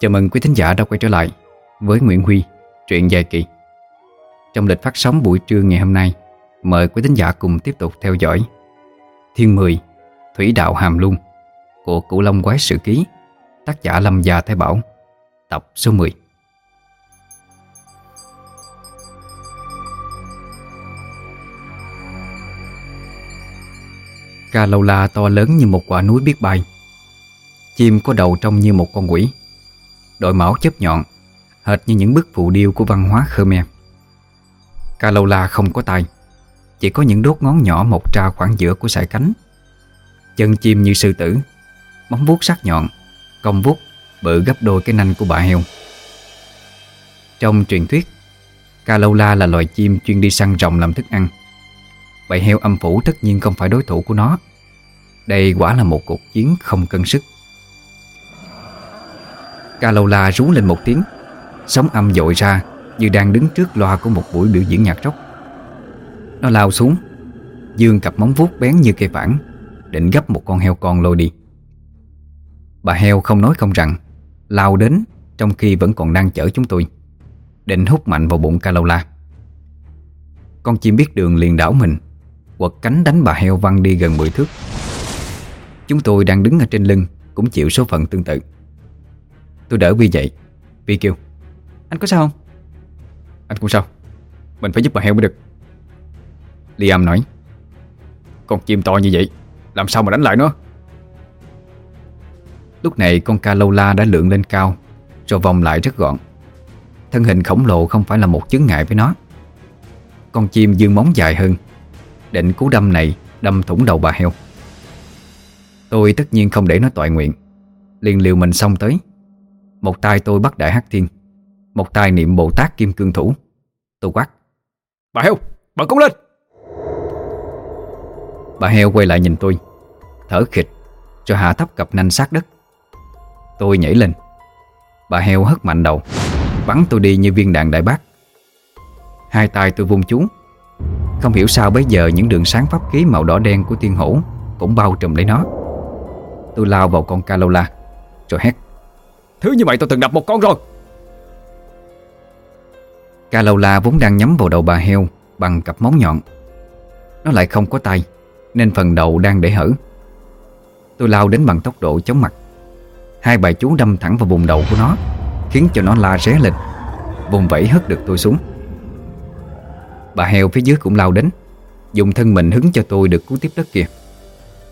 Chào mừng quý thính giả đã quay trở lại với Nguyễn Huy, truyện dài kỳ. Trong lịch phát sóng buổi trưa ngày hôm nay, mời quý thính giả cùng tiếp tục theo dõi Thiên Mười, Thủy Đạo Hàm Luân của Cửu Long Quái Sử Ký, tác giả Lâm Gia Thái Bảo, tập số 10. Ca lâu la to lớn như một quả núi biết bay Chim có đầu trông như một con quỷ Đội máu chớp nhọn, Hệt như những bức phù điêu của văn hóa Khmer. Ca lâu la không có tay, Chỉ có những đốt ngón nhỏ mọc ra khoảng giữa của sải cánh. Chân chim như sư tử, Móng vuốt sắc nhọn, Cong vuốt, bự gấp đôi cái nanh của bà heo. Trong truyền thuyết Ca lâu la là loài chim chuyên đi săn rồng làm thức ăn. Bầy heo âm phủ tất nhiên không phải đối thủ của nó. Đây quả là một cuộc chiến không cân sức. Ca lâu la rú lên một tiếng. Sóng âm dội ra Như đang đứng trước loa của một buổi biểu diễn nhạc rock. Nó lao xuống Dương cặp móng vuốt bén như cây phản Định gấp một con heo con lôi đi. Bà heo không nói không rằng, Lao đến Trong khi vẫn còn đang chở chúng tôi, Định hút mạnh vào bụng ca lâu la Con chim biết đường liền đảo mình, Quật cánh đánh bà heo văng đi gần 10 thước. Chúng tôi đang đứng ở trên lưng, Cũng chịu số phận tương tự. Tôi đỡ Vi dậy Vi kêu. Anh có sao không? Anh cũng sao? Mình phải giúp bà heo mới được. Liam nói. Con chim to như vậy Làm sao mà đánh lại nó? Lúc này con ca lâu la đã lượn lên cao Rồi vòng lại rất gọn. Thân hình khổng lồ không phải là một chướng ngại với nó. Con chim dương móng dài hơn. Định cú đâm này đâm thủng đầu bà heo. Tôi tất nhiên không để nó toại nguyện. Liền liều mình xong tới Một tay tôi bắt đại hắc thiên Một tay niệm Bồ Tát Kim Cương Thủ. Tôi quát Bà heo, bà cúng lên. Bà heo quay lại nhìn tôi Thở khịch Cho hạ thấp cặp nanh sát đất. Tôi nhảy lên. Bà heo hất mạnh đầu Bắn tôi đi như viên đạn đại bác. Hai tay tôi vung chú. Không hiểu sao bây giờ những đường sáng pháp khí màu đỏ đen của tiên hổ Cũng bao trùm lấy nó. Tôi lao vào con Calola Rồi hét Thứ như vậy tôi từng đập một con rồi. Ca lâu la vốn đang nhắm vào đầu bà heo Bằng cặp móng nhọn. Nó lại không có tay, Nên phần đầu đang để hở. Tôi lao đến bằng tốc độ chóng mặt. Hai bài chú đâm thẳng vào vùng đầu của nó, Khiến cho nó la ré lên. Vùng vẫy hất được tôi xuống. Bà heo phía dưới cũng lao đến, Dùng thân mình hứng cho tôi được cú tiếp đất kia.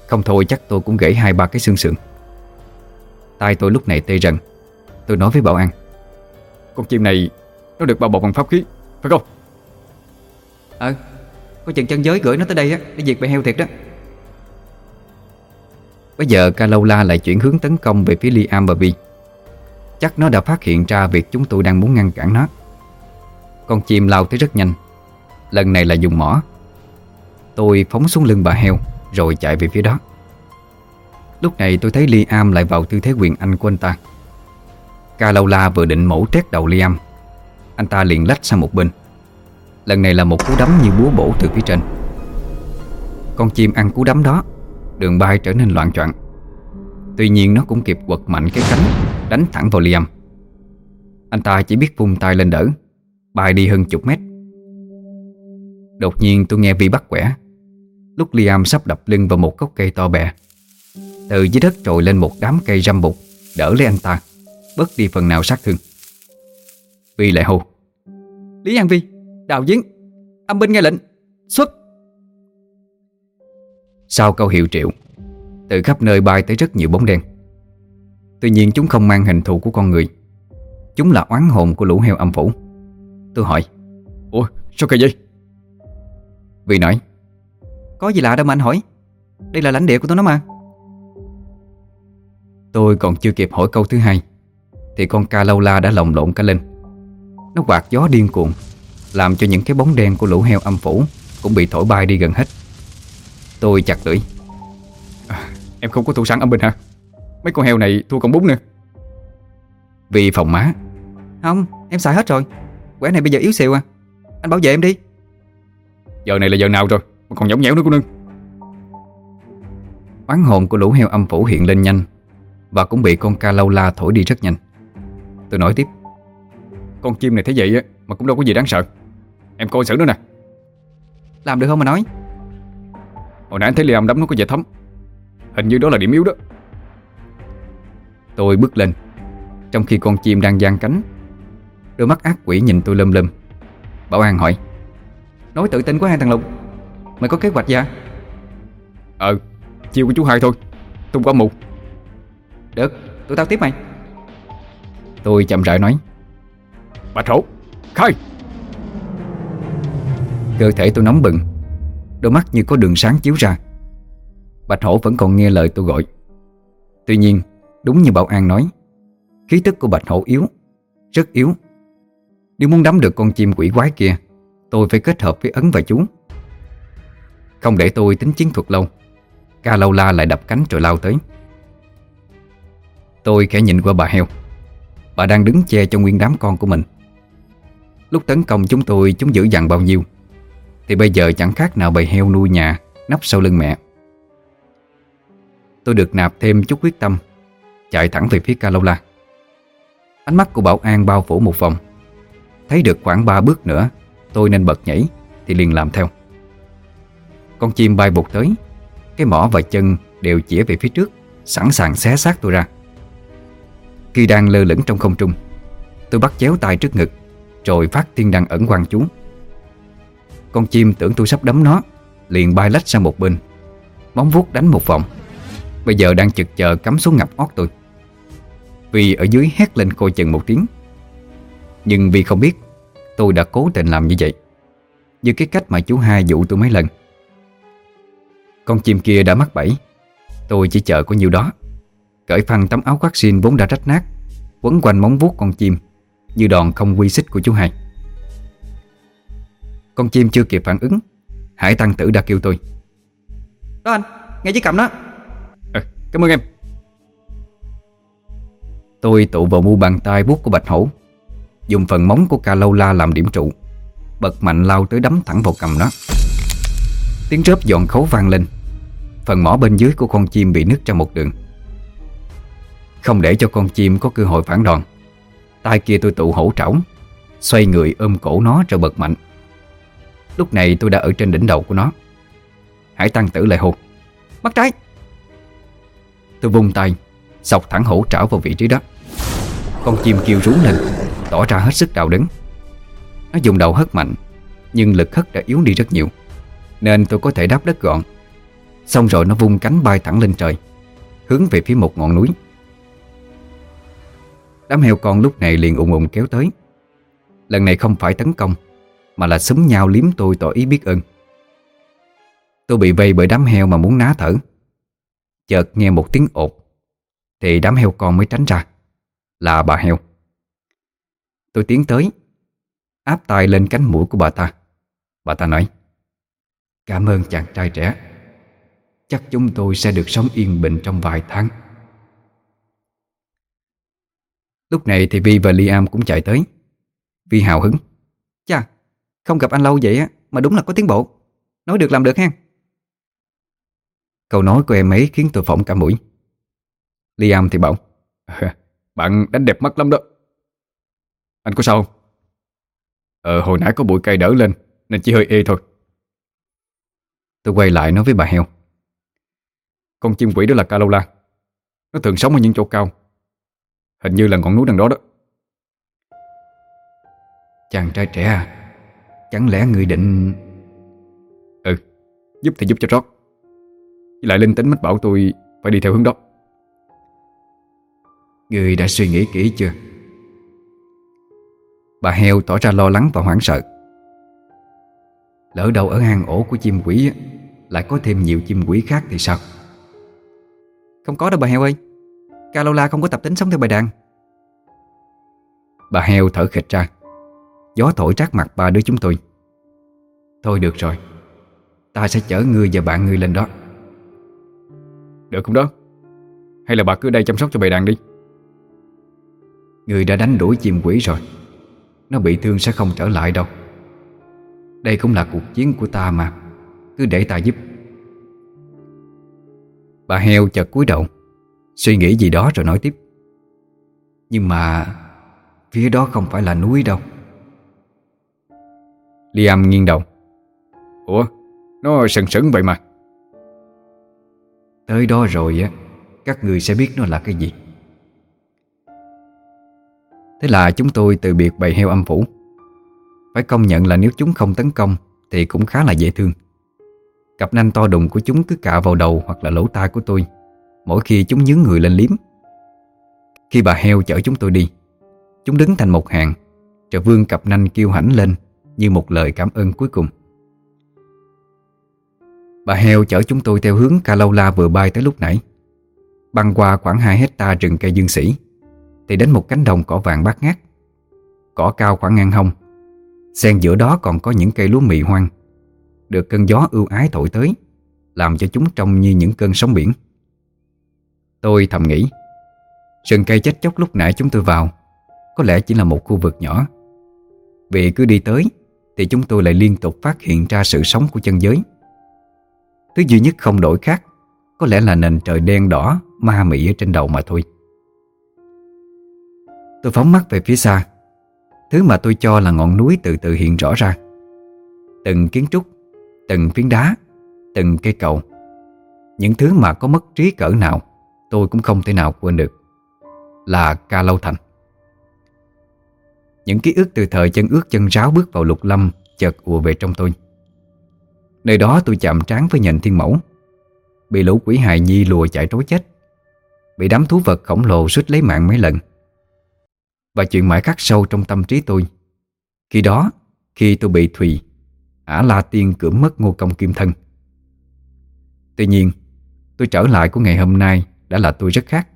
Không thôi chắc tôi cũng gãy hai ba cái xương sườn. Tay tôi lúc này tê rần. Tôi nói với bảo an. Con chim này Nó được bao bọc bằng pháp khí Phải không? Ờ Có chừng chân giới gửi nó tới đây á Để diệt bầy heo thiệt đó. Bây giờ Calola lại chuyển hướng tấn công về phía Liam và Vi Chắc nó đã phát hiện ra việc chúng tôi đang muốn ngăn cản nó. Con chim lao tới rất nhanh. Lần này là dùng mỏ. Tôi phóng xuống lưng bà heo Rồi chạy về phía đó. Lúc này tôi thấy Liam lại vào tư thế quyền anh của anh ta Calola vừa định mổ trét đầu Liam. Anh ta liền lách sang một bên. Lần này là một cú đấm như búa bổ từ phía trên. Con chim ăn cú đấm đó, Đường bay trở nên loạn choạng. Tuy nhiên nó cũng kịp quật mạnh cái cánh, Đánh thẳng vào Liam. Anh ta chỉ biết vung tay lên đỡ, Bay đi hơn chục mét. Đột nhiên tôi nghe Vi bắt quẻ. Lúc Liam sắp đập lưng vào một gốc cây to bè, Từ dưới đất trồi lên một đám cây răm bụt, Đỡ lấy anh ta. Bớt đi phần nào sát thương. Vi lại hô Lý An Vi, đào giếng Âm binh nghe lệnh, xuất. Sau câu hiệu triệu Từ khắp nơi bay tới rất nhiều bóng đen. Tuy nhiên chúng không mang hình thù của con người Chúng là oán hồn của lũ heo âm phủ. Tôi hỏi Ủa sao kỳ vậy? Vi nói Có gì lạ đâu mà anh hỏi Đây là lãnh địa của tôi nó mà. Tôi còn chưa kịp hỏi câu thứ hai thì con ca lâu la đã lồng lộn cả lên. Nó quạt gió điên cuồng Làm cho những cái bóng đen của lũ heo âm phủ Cũng bị thổi bay đi gần hết. Tôi chặt lưỡi. À, Em không có thủ sẵn âm binh hả? Mấy con heo này thua con bún nữa. Vì phòng má. Không em xài hết rồi. Quẻ này bây giờ yếu xìu à. Anh bảo vệ em đi. Giờ này là giờ nào rồi? Mà còn nhõng nhẽo nữa cô nương. Oán hồn của lũ heo âm phủ hiện lên nhanh Và cũng bị con ca lâu la thổi đi rất nhanh Tôi nói tiếp. Con chim này thế vậy mà cũng đâu có gì đáng sợ. Em coi xử nó nè. Làm được không mà nói? Hồi nãy anh thấy Liam đấm nó có vẻ thấm. Hình như đó là điểm yếu đó. Tôi bước lên. Trong khi con chim đang giang cánh Đôi mắt ác quỷ nhìn tôi lâm lâm Bảo An hỏi Nói tự tin quá hai thằng Lục. Mày có kế hoạch gì à Ờ Chiêu của chú hai thôi. Tung qua mù. Được Tụi tao tiếp mày Tôi chậm rãi nói. Bạch hổ Khai. Cơ thể tôi nóng bừng Đôi mắt như có đường sáng chiếu ra. Bạch hổ vẫn còn nghe lời tôi gọi. Tuy nhiên Đúng như Bảo An nói Khí tức của bạch hổ yếu Rất yếu. Nếu muốn đắm được con chim quỷ quái kia Tôi phải kết hợp với ấn và chú. Không để tôi tính chiến thuật lâu Ca lâu la lại đập cánh rồi lao tới. Tôi khẽ nhìn qua bà heo Bà đang đứng che cho nguyên đám con của mình. Lúc tấn công chúng tôi, chúng giữ dằn bao nhiêu. Thì bây giờ chẳng khác nào bầy heo nuôi nhà, Nắp sau lưng mẹ. Tôi được nạp thêm chút quyết tâm, Chạy thẳng về phía Calola. Ánh mắt của Bảo An bao phủ một vòng. Thấy được khoảng 3 bước nữa, Tôi nên bật nhảy, Thì liền làm theo. Con chim bay bột tới, Cái mỏ và chân đều chĩa về phía trước, Sẵn sàng xé xác tôi ra. Khi đang lơ lửng trong không trung. Tôi bắt chéo tay trước ngực, Rồi phát tiên đăng ẩn quang chú. Con chim tưởng tôi sắp đấm nó, Liền bay lách sang một bên Móng vuốt đánh một vòng. Bây giờ đang chực chờ cắm xuống ngập ót tôi. Vì ở dưới hét lên coi chừng một tiếng. Nhưng vì không biết, Tôi đã cố tình làm như vậy. Như cái cách mà chú hai dụ tôi mấy lần. Con chim kia đã mắc bẫy, Tôi chỉ chờ có nhiêu đó. Cởi phăng tấm áo khoác xin vốn đã rách nát Quấn quanh móng vuốt con chim Như đòn không quy xích của chú hai. Con chim chưa kịp phản ứng Hải tăng tử đã kêu tôi. Đó anh, nghe chiếc cầm đó. À, Cảm ơn em. Tôi tụ vào mu bàn tay bút của bạch hổ Dùng phần móng của ca lâu la làm điểm trụ Bật mạnh lao tới đấm thẳng vào cầm nó. Tiếng rớp giòn khấu vang lên Phần mỏ bên dưới của con chim bị nứt ra một đường không để cho con chim có cơ hội phản đòn. Tay kia tôi tụ hổ trảo, Xoay người ôm cổ nó rồi bật mạnh. Lúc này tôi đã ở trên đỉnh đầu của nó. Hải tăng tử lại hụt. Mắt trái! Tôi vung tay Sọc thẳng hổ trảo vào vị trí đó. Con chim kêu rú lên, Tỏ ra hết sức đau đớn. Nó dùng đầu hất mạnh, Nhưng lực hất đã yếu đi rất nhiều, Nên tôi có thể đáp đất gọn. Xong rồi nó vung cánh bay thẳng lên trời, Hướng về phía một ngọn núi. Đám heo con lúc này liền ủng ủng kéo tới. Lần này không phải tấn công, Mà là súng nhau liếm tôi tỏ ý biết ơn. Tôi bị vây bởi đám heo mà muốn ná thở. Chợt nghe một tiếng ột, Thì đám heo con mới tránh ra. Là bà heo. Tôi tiến tới, Áp tay lên cánh mũi của bà ta. Bà ta nói, Cảm ơn chàng trai trẻ. Chắc chúng tôi sẽ được sống yên bình trong vài tháng. Lúc này thì Vi và Liam cũng chạy tới. Vi hào hứng. Chà, không gặp anh lâu vậy á Mà đúng là có tiến bộ. Nói được làm được ha Câu nói của em ấy khiến tôi phỏng cả mũi. Liam thì bảo Bạn đánh đẹp mắt lắm đó. Anh có sao không? Ờ hồi nãy có bụi cây đỡ lên Nên chỉ hơi ê thôi. Tôi quay lại nói với bà heo Con chim quỷ đó là Calola. Nó thường sống ở những chỗ cao Hình như là ngọn núi đằng đó đó. Chàng trai trẻ à Chẳng lẽ người định Ừ Giúp thì giúp cho rót Với lại linh tính mách bảo tôi Phải đi theo hướng đó. Người đã suy nghĩ kỹ chưa? Bà heo tỏ ra lo lắng và hoảng sợ. Lỡ đâu ở hang ổ của chim quỷ Lại có thêm nhiều chim quỷ khác thì sao? Không có đâu bà heo ơi. Calola không có tập tính sống theo bài đàn. Bà heo thở khịch ra. Gió thổi trát mặt ba đứa chúng tôi. Thôi được rồi. Ta sẽ chở ngươi và bạn ngươi lên đó. Được không đó? Hay là bà cứ đây chăm sóc cho bầy đàn đi. Ngươi đã đánh đuổi chim quỷ rồi. Nó bị thương sẽ không trở lại đâu. Đây cũng là cuộc chiến của ta mà. Cứ để ta giúp. Bà heo chợt cúi đầu Suy nghĩ gì đó rồi nói tiếp. Nhưng mà Phía đó không phải là núi đâu. Liam nghiêng đầu. Ủa, Nó sừng sững vậy mà. Tới đó rồi á, Các người sẽ biết nó là cái gì. Thế là chúng tôi từ biệt bầy heo âm phủ. Phải công nhận là nếu chúng không tấn công Thì cũng khá là dễ thương. Cặp nanh to đùng của chúng cứ cạ vào đầu Hoặc là lỗ tai của tôi. Mỗi khi chúng nhướng người lên liếm. Khi bà heo chở chúng tôi đi, Chúng đứng thành một hàng. Rồi vương cặp nanh kêu hãnh lên Như một lời cảm ơn cuối cùng. Bà heo chở chúng tôi theo hướng Calola vừa bay tới lúc nãy. Băng qua khoảng 2 hecta rừng cây dương sĩ, Thì đến một cánh đồng cỏ vàng bát ngát. Cỏ cao khoảng ngang hông. Xen giữa đó còn có những cây lúa mì hoang, Được cơn gió ưu ái thổi tới, Làm cho chúng trông như những cơn sóng biển. Tôi thầm nghĩ. Rừng cây chết chóc lúc nãy chúng tôi vào, Có lẽ chỉ là một khu vực nhỏ. Vì cứ đi tới, Thì chúng tôi lại liên tục phát hiện ra sự sống của chân giới. Thứ duy nhất không đổi khác, Có lẽ là nền trời đen đỏ, Ma mị ở trên đầu mà thôi. Tôi phóng mắt về phía xa. Thứ mà tôi cho là ngọn núi từ từ hiện rõ ra. Từng kiến trúc, Từng phiến đá, Từng cây cầu. Những thứ mà có mất trí cỡ nào Tôi cũng không thể nào quên được Là Ca Lâu Thành. Những ký ức từ thời chân ướt chân ráo bước vào lục lâm Chợt ùa về trong tôi. Nơi đó tôi chạm trán với nhện thiên mẫu, Bị lũ quỷ hài nhi lùa chạy trối chết, Bị đám thú vật khổng lồ suýt lấy mạng mấy lần. Và chuyện mãi khắc sâu trong tâm trí tôi, Khi đó, Khi tôi bị Thùy, Ả La Tiên cưỡng mất ngô công kim thân. Tuy nhiên, Tôi trở lại của ngày hôm nay đã là tôi rất khác.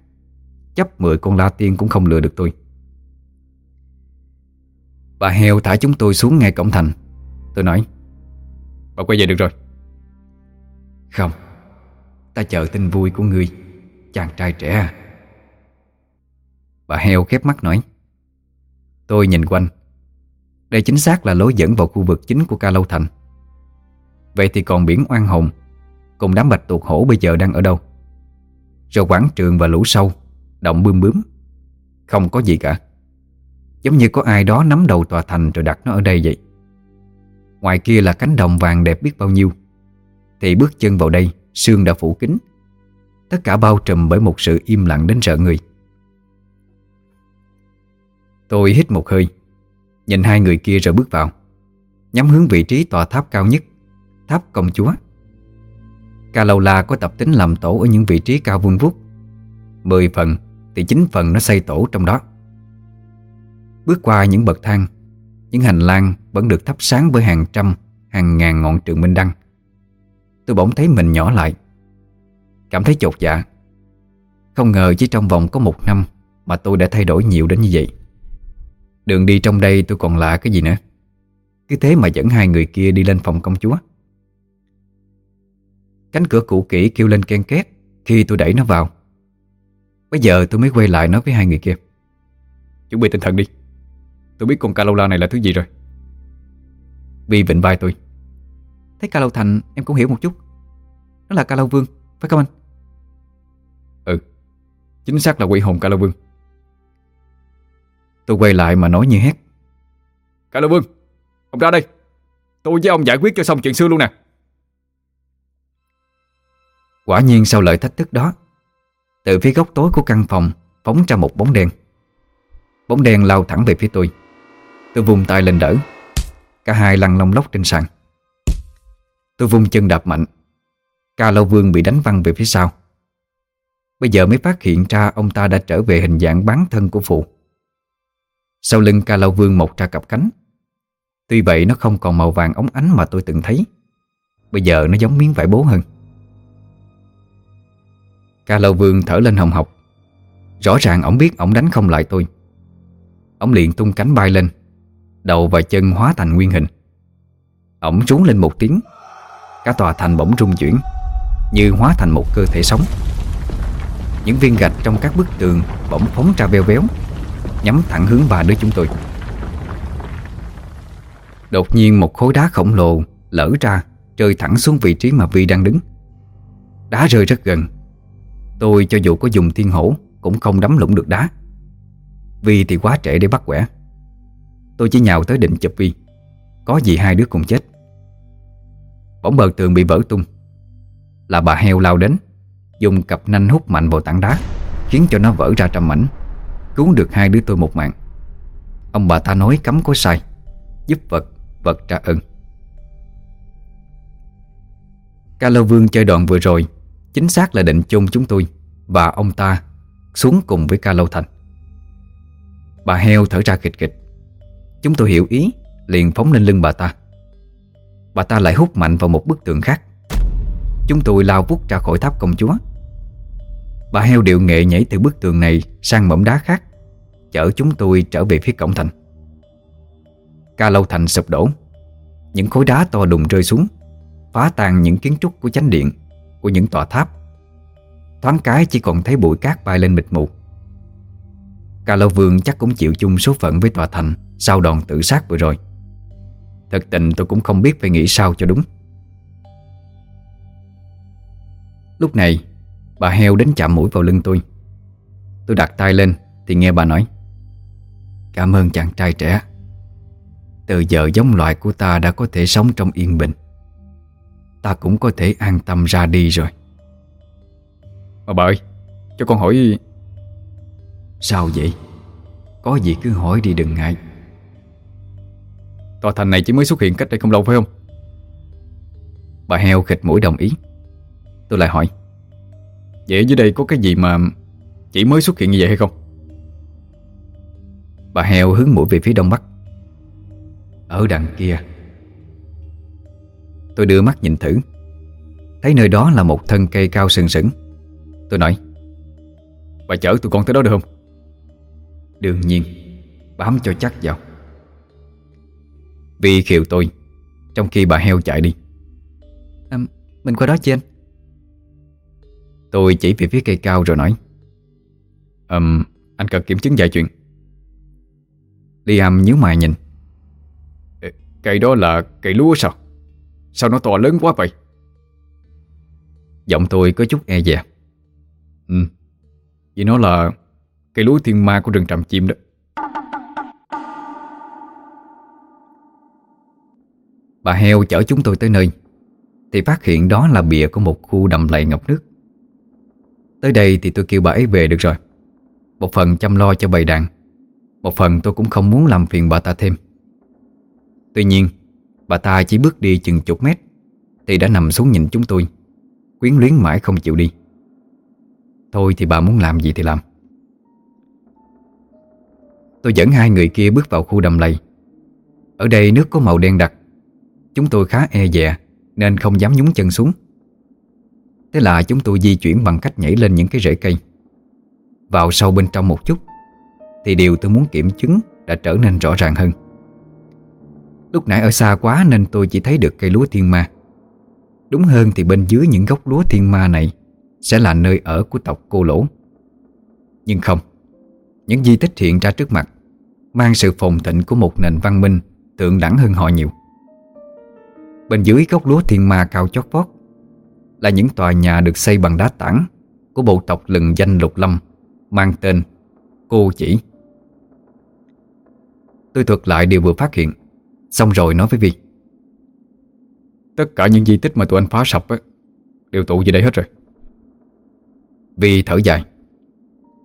Chấp mười con La Tiên cũng không lừa được tôi. Bà heo thả chúng tôi xuống ngay cổng thành. Tôi nói, Bà quay về được rồi. Không, Ta chờ tin vui của ngươi Chàng trai trẻ à. Bà heo khép mắt nói, Tôi nhìn quanh. Đây chính xác là lối dẫn vào khu vực chính của Ca Lâu Thành. Vậy thì còn biển oan hồn, Cùng đám bạch tuộc hổ bây giờ đang ở đâu? Rồi quảng trường và lũ sâu, Động bươm bướm. Không có gì cả. Giống như có ai đó nắm đầu tòa thành rồi đặt nó ở đây vậy. Ngoài kia là cánh đồng vàng đẹp biết bao nhiêu. Thì bước chân vào đây, Sương đã phủ kín. Tất cả bao trùm bởi một sự im lặng đến sợ người. Tôi hít một hơi, Nhìn hai người kia rồi bước vào. Nhắm hướng vị trí tòa tháp cao nhất, Tháp công chúa. Ca Lâu La có tập tính làm tổ Ở những vị trí cao vun vút Mười phần thì chín phần nó xây tổ trong đó. Bước qua những bậc thang những hành lang vẫn được thắp sáng bởi hàng trăm, hàng ngàn ngọn trường minh đăng. Tôi bỗng thấy mình nhỏ lại. Cảm thấy chột dạ. Không ngờ chỉ trong vòng có một năm Mà tôi đã thay đổi nhiều đến như vậy. Đường đi trong đây tôi còn lạ cái gì nữa? Cứ thế mà dẫn hai người kia đi lên phòng công chúa. Cánh cửa cũ kỹ kêu lên ken két Khi tôi đẩy nó vào. Bây giờ tôi mới quay lại nói với hai người kia. Chuẩn bị tinh thần đi. Tôi biết con Calola này là thứ gì rồi. Vi vịnh vai tôi. Thấy Ca Lâu Thành em cũng hiểu một chút. Nó là Ca Lâu Vương, phải không anh? Ừ. Chính xác là quỷ hồn Ca Lâu Vương. Tôi quay lại mà nói như hét. Ca Lâu Vương Ông ra đây. Tôi với ông giải quyết cho xong chuyện xưa luôn nè Quả nhiên sau lời thách thức đó, Từ phía góc tối của căn phòng Phóng ra một bóng đen Bóng đen lao thẳng về phía tôi. Tôi vùng tay lên đỡ, Cả hai lăn lông lóc trên sàn. Tôi vung chân đạp mạnh, Ca Lâu Vương bị đánh văng về phía sau. Bây giờ mới phát hiện ra ông ta đã trở về hình dạng bán thân của phụ. Sau lưng Ca Lâu Vương mọc ra cặp cánh. Tuy vậy nó không còn màu vàng ống ánh mà tôi từng thấy. Bây giờ nó giống miếng vải bố hơn. Ca Lâu Vương thở lên hồng học Rõ ràng ổng biết ổng đánh không lại tôi. Ông liền tung cánh bay lên, Đầu và chân hóa thành nguyên hình. Ổng rú lên một tiếng, Cả tòa thành bỗng rung chuyển, Như hóa thành một cơ thể sống. Những viên gạch trong các bức tường Bỗng phóng ra veo véo, Nhắm thẳng hướng ba đứa chúng tôi. Đột nhiên một khối đá khổng lồ Lỡ ra, Rơi thẳng xuống vị trí mà Vi đang đứng. Đá rơi rất gần Tôi cho dù có dùng thiên hổ Cũng không đắm lũng được đá. Vi thì quá trễ để bắt quẻ. Tôi chỉ nhào tới định chụp Vi. Có gì hai đứa cùng chết? Bỗng bờ tường bị vỡ tung. Là bà heo lao đến Dùng cặp nanh hút mạnh vào tảng đá Khiến cho nó vỡ ra trăm mảnh. Cứu được hai đứa tôi một mạng. Ông bà ta nói cấm có sai Giúp vật, vật trả ơn. Ca Lô Vương chơi đoạn vừa rồi Chính xác là định chung chúng tôi Và ông ta xuống cùng với Ca Lâu Thành. Bà heo thở ra kịch kịch. Chúng tôi hiểu ý, Liền phóng lên lưng bà ta. Bà ta lại hút mạnh vào một bức tường khác. Chúng tôi lao vút ra khỏi tháp công chúa. Bà heo điệu nghệ nhảy từ bức tường này Sang mỏm đá khác, Chở chúng tôi trở về phía cổng thành. Ca lâu thành sụp đổ. Những khối đá to đùng rơi xuống, Phá tan những kiến trúc của chánh điện. Của những tòa tháp. Thoáng cái chỉ còn thấy bụi cát bay lên mịt mù. Cà lâu vương chắc cũng chịu chung số phận với tòa thành Sau đòn tự sát vừa rồi. Thật tình tôi cũng không biết phải nghĩ sao cho đúng. Lúc này, Bà heo đến chạm mũi vào lưng tôi. Tôi đặt tay lên Thì nghe bà nói, Cảm ơn chàng trai trẻ. Từ giờ giống loại của ta đã có thể sống trong yên bình. Ta cũng có thể an tâm ra đi rồi. Mà bà ơi Cho con hỏi Sao vậy? Có gì cứ hỏi đi đừng ngại. Tòa thành này chỉ mới xuất hiện cách đây không lâu phải không? Bà heo khịch mũi đồng ý. Tôi lại hỏi. Vậy dưới đây có cái gì mà Chỉ mới xuất hiện như vậy hay không? Bà heo hướng mũi về phía đông bắc. Ở đằng kia Tôi đưa mắt nhìn thử. Thấy nơi đó là một thân cây cao sừng sững. Tôi nói Bà chở tụi con tới đó được không? Đương nhiên Bám cho chắc vào. Vì khiều tôi Trong khi bà heo chạy đi. À, Mình qua đó chứ anh. Tôi chỉ về phía cây cao rồi nói um, Anh cần kiểm chứng vài chuyện. Liam nhíu mày nhìn. Cây đó là cây lúa sao Sao nó to lớn quá vậy? Giọng tôi có chút e dè. Ừ Vì nó là cây lúa thiên ma của rừng trầm chim đó. Bà heo chở chúng tôi tới nơi, Thì phát hiện đó là bìa của một khu đầm lầy ngập nước. Tới đây thì tôi kêu bà ấy về được rồi. Một phần chăm lo cho bầy đàn, Một phần tôi cũng không muốn làm phiền bà ta thêm. Tuy nhiên Bà ta chỉ bước đi chừng chục mét, Thì đã nằm xuống nhìn chúng tôi, Quyến luyến mãi không chịu đi. Thôi thì bà muốn làm gì thì làm. Tôi dẫn hai người kia bước vào khu đầm lầy. Ở đây nước có màu đen đặc, Chúng tôi khá e dè, Nên không dám nhúng chân xuống. Thế là chúng tôi di chuyển bằng cách nhảy lên những cái rễ cây. Vào sâu bên trong một chút, Thì điều tôi muốn kiểm chứng Đã trở nên rõ ràng hơn. Lúc nãy ở xa quá Nên tôi chỉ thấy được cây lúa thiên ma. Đúng hơn thì bên dưới những gốc lúa thiên ma này Sẽ là nơi ở của tộc cô lỗ. Nhưng không, Những di tích hiện ra trước mặt Mang sự phồn thịnh của một nền văn minh Tượng đẳng hơn họ nhiều. Bên dưới gốc lúa thiên ma cao chót vót Là những tòa nhà được xây bằng đá tảng Của bộ tộc lừng danh lục lâm, Mang tên Cô Chỉ. Tôi thuật lại điều vừa phát hiện. Xong rồi nói với Vi Tất cả những di tích mà tụi anh phá sập á, Đều tụ về đây hết rồi. Vi thở dài.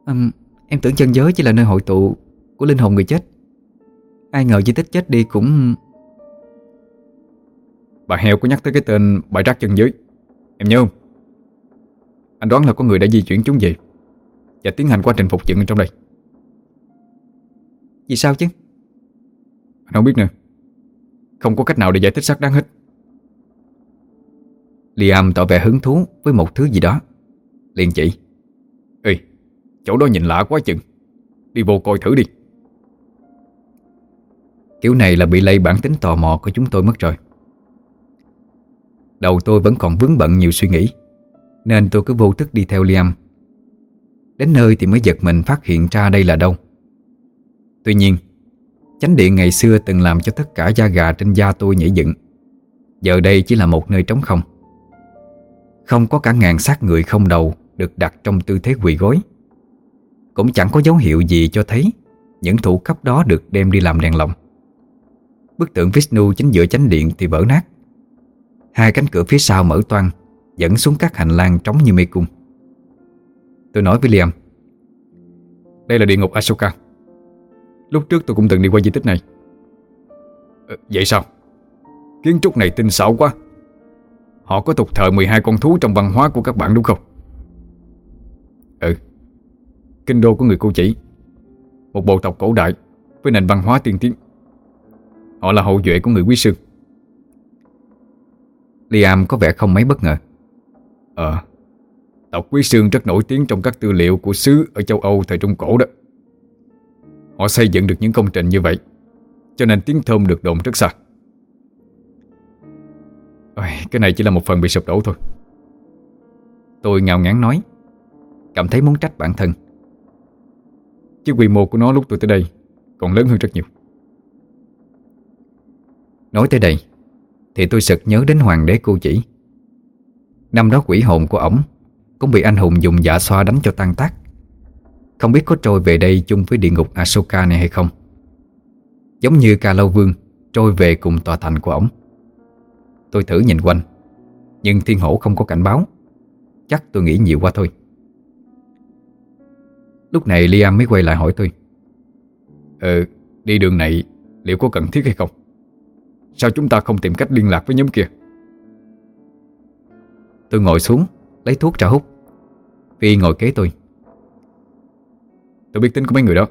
Um, Em tưởng chân giới chỉ là nơi hội tụ Của linh hồn người chết. Ai ngờ di tích chết đi cũng Bà heo có nhắc tới cái tên bãi rác chân dưới Em nhớ không? Anh đoán là có người đã di chuyển chúng về Và tiến hành quá trình phục dựng trong đây. Vì sao chứ? Anh không biết nữa không có cách nào để giải thích xác đáng hết. Liam tỏ vẻ hứng thú với một thứ gì đó. Liền chỉ Ê, chỗ đó nhìn lạ quá chừng. Đi vô coi thử đi. Kiểu này là bị lây bản tính tò mò của chúng tôi mất rồi. Đầu tôi vẫn còn vướng bận nhiều suy nghĩ Nên tôi cứ vô thức đi theo Liam. Đến nơi thì mới giật mình phát hiện ra đây là đâu. Tuy nhiên Chánh điện ngày xưa từng làm cho tất cả da gà trên da tôi nhảy dựng. Giờ đây chỉ là một nơi trống không. Không có cả ngàn xác người không đầu Được đặt trong tư thế quỳ gối. Cũng chẳng có dấu hiệu gì cho thấy Những thủ cấp đó được đem đi làm đèn lồng. Bức tượng Vishnu chính giữa chánh điện thì vỡ nát. Hai cánh cửa phía sau mở toang, Dẫn xuống các hành lang trống như mê cung. Tôi nói với Liam, Đây là địa ngục Ashoka. Lúc trước tôi cũng từng đi qua di tích này. Ờ, Vậy sao? Kiến trúc này tinh xảo quá. Họ có tục thờ 12 con thú trong văn hóa của các bạn đúng không? Ừ. Kinh đô của người cô chỉ Một bộ tộc cổ đại Với nền văn hóa tiên tiến. Họ là hậu duệ của người quý sư. Liam có vẻ không mấy bất ngờ. Ờ Tộc Quý Sương rất nổi tiếng trong các tư liệu của xứ ở châu Âu thời Trung Cổ đó. Họ xây dựng được những công trình như vậy Cho nên tiếng thơm được đồn rất xa. Ôi, Cái này chỉ là một phần bị sụp đổ thôi. Tôi ngào ngán nói Cảm thấy muốn trách bản thân. Chứ quy mô của nó lúc tôi tới đây Còn lớn hơn rất nhiều. Nói tới đây Thì tôi sực nhớ đến hoàng đế cô chỉ. Năm đó quỷ hồn của ổng Cũng bị anh hùng dùng dạ xoa đánh cho tan tác. Không biết có trôi về đây chung với địa ngục Asoka này hay không. Giống như ca lâu vương Trôi về cùng tòa thành của ổng. Tôi thử nhìn quanh Nhưng thiên hổ không có cảnh báo. Chắc tôi nghĩ nhiều quá thôi. Lúc này Liam mới quay lại hỏi tôi. Ờ, đi đường này liệu có cần thiết hay không? Sao chúng ta không tìm cách liên lạc với nhóm kia? Tôi ngồi xuống Lấy thuốc ra hút. Phi ngồi kế tôi. Tôi biết tính của mấy người đó.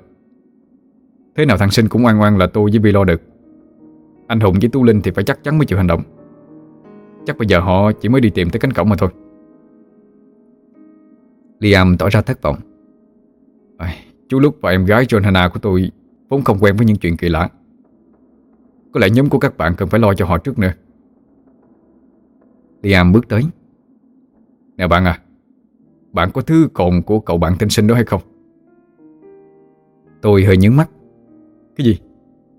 Thế nào thằng sinh cũng ngoan ngoan là tôi với Vi lo được. Anh Hùng với Tu Linh thì phải chắc chắn mới chịu hành động. Chắc bây giờ họ chỉ mới đi tìm tới cánh cổng mà thôi. Liam tỏ ra thất vọng. À, Chú Lúc và em gái John Hannah của tôi Vốn không quen với những chuyện kỳ lạ. Có lẽ nhóm của các bạn cần phải lo cho họ trước nữa. Liam bước tới. Nè bạn à Bạn có thứ cồn của cậu bạn tên sinh đó hay không? Tôi hơi nhướng mắt. Cái gì?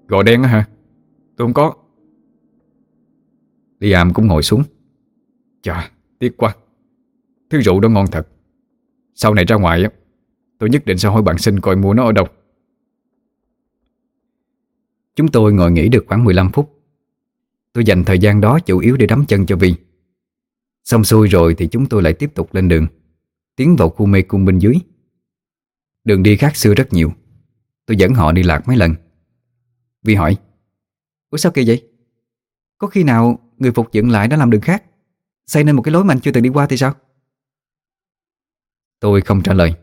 Gò đen á hả? Tôi không có. Liam cũng ngồi xuống. Chà, tiếc quá. Thứ rượu đó ngon thật. Sau này ra ngoài á Tôi nhất định sẽ hỏi bạn sinh coi mua nó ở đâu. Chúng tôi ngồi nghỉ được khoảng 15 phút. Tôi dành thời gian đó chủ yếu để đắm chân cho Vi. Xong xuôi rồi thì chúng tôi lại tiếp tục lên đường Tiến vào khu mê cung bên dưới. Đường đi khác xưa rất nhiều Tôi dẫn họ đi lạc mấy lần Vi hỏi, Ủa sao kỳ vậy? Có khi nào người phục dựng lại đã làm đường khác, Xây nên một cái lối mà anh chưa từng đi qua thì sao? Tôi không trả lời,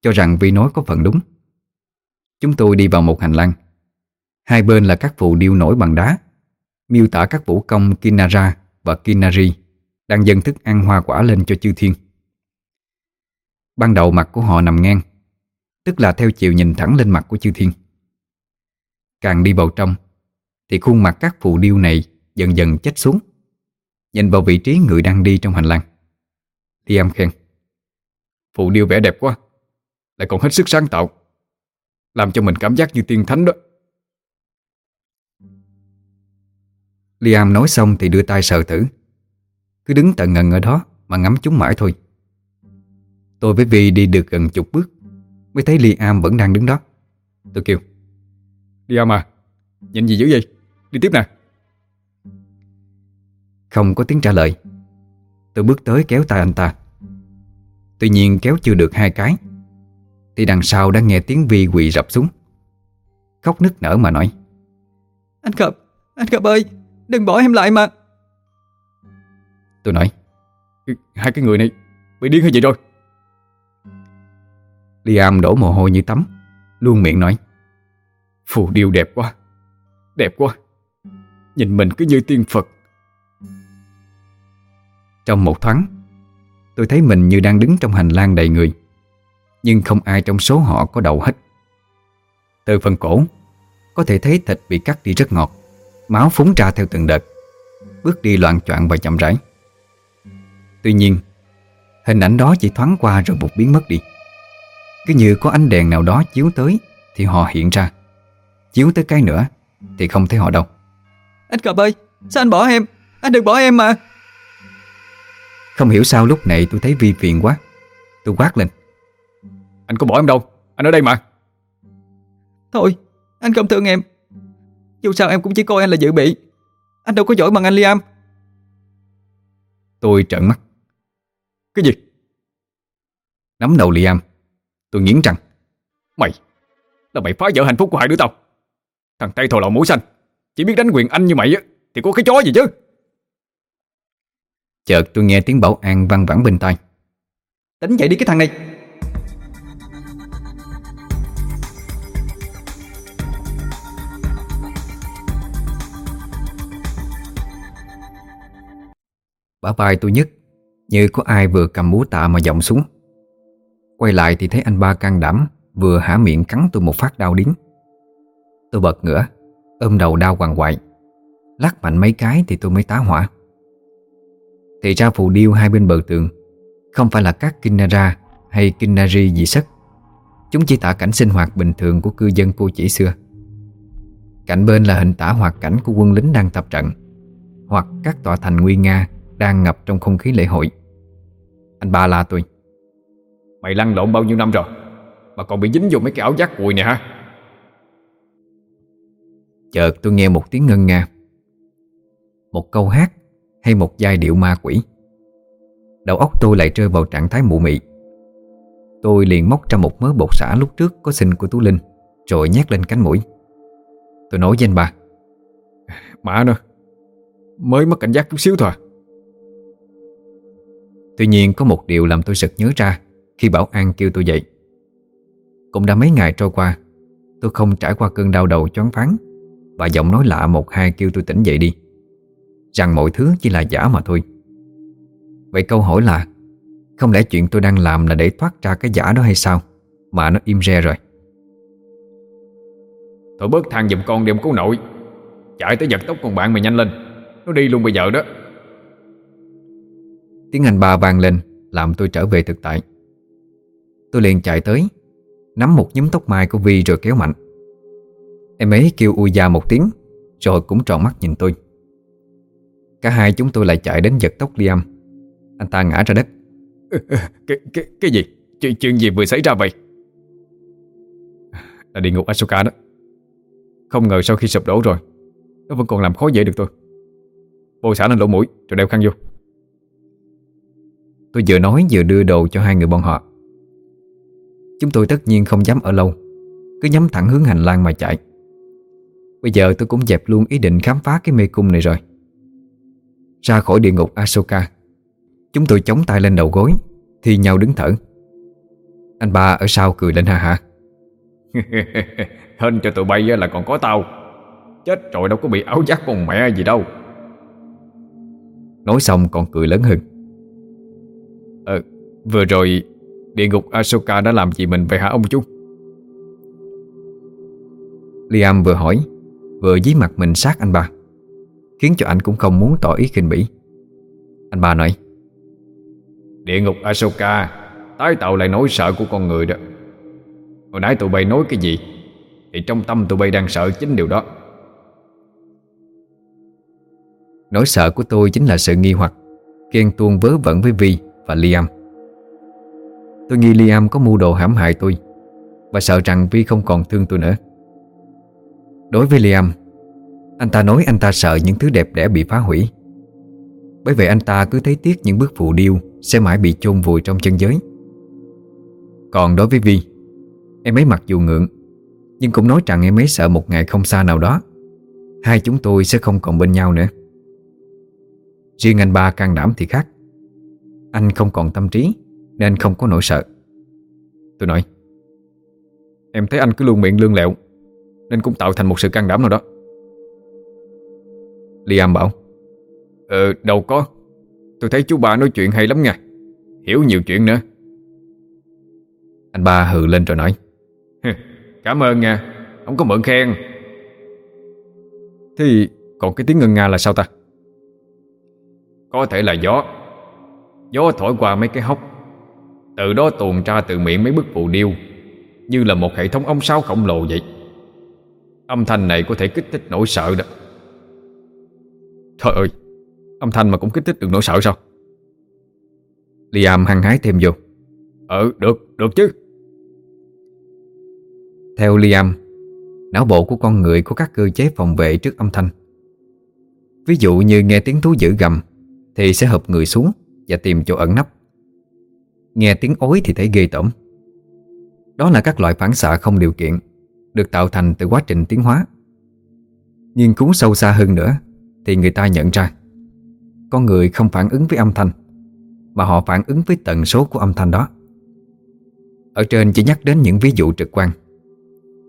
Cho rằng Vi nói có phần đúng Chúng tôi đi vào một hành lang Hai bên là các phù điêu nổi bằng đá, Miêu tả các vũ công Kinara và Kinari Đang dâng thức ăn hoa quả lên cho chư thiên Ban đầu mặt của họ nằm ngang Tức là theo chiều nhìn thẳng lên mặt của chư thiên. Càng đi vào trong, Thì khuôn mặt các phù điêu này dần dần chết xuống. Nhìn vào vị trí người đang đi trong hành lang. Liam khen, Phù điêu vẽ đẹp quá, Lại còn hết sức sáng tạo, Làm cho mình cảm giác như tiên thánh đó. Liam nói xong thì đưa tay sờ thử. Cứ đứng tận ngần ở đó Mà ngắm chúng mãi thôi. Tôi với Vi đi được gần chục bước. Mới thấy Liam vẫn đang đứng đó. Tôi kêu Liam à Nhìn gì dữ vậy? Đi tiếp nè. Không có tiếng trả lời. Tôi bước tới kéo tay anh ta. Tuy nhiên kéo chưa được hai cái Thì đằng sau đã nghe tiếng Vi quỳ rập xuống. Khóc nức nở mà nói Anh Cập, anh Cập ơi Đừng bỏ em lại mà. Tôi nói Hai cái người này bị điên hay gì rồi Liam đổ mồ hôi như tắm. Luôn miệng nói, Phù điêu đẹp quá Đẹp quá. Nhìn mình cứ như tiên Phật. Trong một thoáng, Tôi thấy mình như đang đứng trong hành lang đầy người, Nhưng không ai trong số họ có đầu hết. Từ phần cổ, Có thể thấy thịt bị cắt đi rất ngọt, Máu phúng ra theo từng đợt, Bước đi loạn choạng và chậm rãi. Tuy nhiên, Hình ảnh đó chỉ thoáng qua rồi một biến mất đi. Cứ như có ánh đèn nào đó chiếu tới Thì họ hiện ra. Chiếu tới cái nữa Thì không thấy họ đâu. Anh Cập ơi Sao anh bỏ em? Anh đừng bỏ em mà. Không hiểu sao lúc này tôi thấy Vi phiền quá. Tôi quát lên. Anh có bỏ em đâu Anh ở đây mà. Thôi anh không thương em. Dù sao em cũng chỉ coi anh là dự bị. Anh đâu có giỏi bằng anh Liam. Tôi trợn mắt. Cái gì? Nắm đầu Liam Tôi nghiến răng. Mày Là mày phá vỡ hạnh phúc của hai đứa tao. Thằng tay thò lọ mũi xanh Chỉ biết đánh quyền anh như mày á Thì có cái chó gì chứ? Chợt tôi nghe tiếng bảo an văng vẳng bên tai. Tính dậy đi cái thằng này. Bả vai tôi nhức Như có ai vừa cầm búa tạ mà giọng xuống Quay lại thì thấy anh ba can đảm, Vừa hả miệng cắn tôi một phát đau điếng Tôi bật ngửa, Ôm đầu đau hoàng hoại Lắc mạnh mấy cái thì tôi mới tá hỏa. Thì ra phù điêu hai bên bờ tường, Không phải là các Kinara hay Kinari gì sất Chúng chỉ tả cảnh sinh hoạt bình thường của cư dân cô chỉ xưa. Cạnh bên là hình tả hoạt cảnh của quân lính đang tập trận, Hoặc các tòa thành nguy nga đang ngập trong không khí lễ hội. Anh ba la tôi Mày lăn lộn bao nhiêu năm rồi? Mà còn bị dính vô mấy cái áo giác cùi này hả? Chợt tôi nghe một tiếng ngân nga. Một câu hát Hay một giai điệu ma quỷ. Đầu óc tôi lại rơi vào trạng thái mụ mị. Tôi liền móc ra một mớ bột xả lúc trước có sinh của Tú Linh Rồi nhét lên cánh mũi. Tôi nói với anh ba. Mã nó Mới mất cảnh giác chút xíu thôi Tuy nhiên có một điều làm tôi sực nhớ ra Khi bảo an kêu tôi dậy Cũng đã mấy ngày trôi qua Tôi không trải qua cơn đau đầu choáng váng. Và giọng nói lạ một hai kêu tôi tỉnh dậy đi Rằng mọi thứ chỉ là giả mà thôi. Vậy câu hỏi là Không lẽ chuyện tôi đang làm là để thoát ra cái giả đó hay sao? Mà nó im re rồi. Thôi bớt than giùm con ông cố nội Chạy tới giật tóc con bạn mày nhanh lên Nó đi luôn bây giờ đó. Tiếng anh ba vang lên Làm tôi trở về thực tại Tôi liền chạy tới Nắm một nhúm tóc mai của Vi rồi kéo mạnh. Em ấy kêu ui da một tiếng Rồi cũng tròn mắt nhìn tôi. Cả hai chúng tôi lại chạy đến giật tóc Liam. Anh ta ngã ra đất. Cái, cái, cái gì? Chuyện, chuyện gì vừa xảy ra vậy? Là địa ngục Asoka đó. Không ngờ sau khi sụp đổ rồi Nó vẫn còn làm khó dễ được tôi. Bôi xả lên lỗ mũi rồi đeo khăn vô. Tôi vừa nói vừa đưa đồ cho hai người bọn họ Chúng tôi tất nhiên không dám ở lâu. Cứ nhắm thẳng hướng hành lang mà chạy. Bây giờ tôi cũng dẹp luôn ý định khám phá cái mê cung này rồi. Ra khỏi địa ngục Asoka Chúng tôi chống tay lên đầu gối Thì nhau đứng thở. Anh ba ở sau cười lên ha hả Hên cho tụi bay là còn có tao. Chết rồi đâu có bị áo giác con mẹ gì đâu. Nói xong còn cười lớn hơn. Ờ, vừa rồi Địa ngục Asoka đã làm gì mình vậy hả ông chú? Liam vừa hỏi Vừa dí mặt mình sát anh ba Khiến cho anh cũng không muốn tỏ ý khinh bỉ. Anh ba nói Địa ngục Asoka Tái tạo lại nỗi sợ của con người đó. Hồi nãy tụi bay nói cái gì Thì trong tâm tụi bay đang sợ chính điều đó. Nỗi sợ của tôi chính là sự nghi hoặc Ghen tuông vớ vẩn với Vi và Liam Tôi nghi Liam có mưu đồ hãm hại tôi Và sợ rằng Vi không còn thương tôi nữa. Đối với Liam, Anh ta nói anh ta sợ những thứ đẹp đẽ bị phá hủy. Bởi vậy anh ta cứ thấy tiếc những bức phù điêu Sẽ mãi bị chôn vùi trong chân giới. Còn đối với Vi, Em ấy mặc dù ngượng, Nhưng cũng nói rằng em ấy sợ một ngày không xa nào đó, Hai chúng tôi sẽ không còn bên nhau nữa. Riêng anh ba can đảm thì khác. Anh không còn tâm trí. Nên không có nỗi sợ. Tôi nói, Em thấy anh cứ luôn miệng lương lẹo, Nên cũng tạo thành một sự can đảm nào đó. Liam bảo Ờ đâu có. Tôi thấy chú ba nói chuyện hay lắm nha. Hiểu nhiều chuyện nữa. Anh ba hừ lên rồi nói Cảm ơn nha. Không có mượn khen. Thì còn cái tiếng ngân nga là sao ta? Có thể là gió. Gió thổi qua mấy cái hốc. Từ đó tuồn ra từ miệng mấy bức phù điêu Như là một hệ thống ống sáo khổng lồ vậy. Âm thanh này có thể kích thích nỗi sợ đó. Trời ơi Âm thanh mà cũng kích thích được nỗi sợ sao? Liam hăng hái thêm vô. Ừ được, được chứ. Theo Liam Não bộ của con người có các cơ chế phòng vệ trước âm thanh. Ví dụ như nghe tiếng thú dữ gầm Thì sẽ hợp người xuống Và tìm chỗ ẩn nấp. Nghe tiếng ối thì thấy ghê tởm. Đó là các loại phản xạ không điều kiện, Được tạo thành từ quá trình tiến hóa. Nghiên cứu sâu xa hơn nữa Thì người ta nhận ra, Con người không phản ứng với âm thanh, Mà họ phản ứng với tần số của âm thanh đó. Ở trên chỉ nhắc đến những ví dụ trực quan,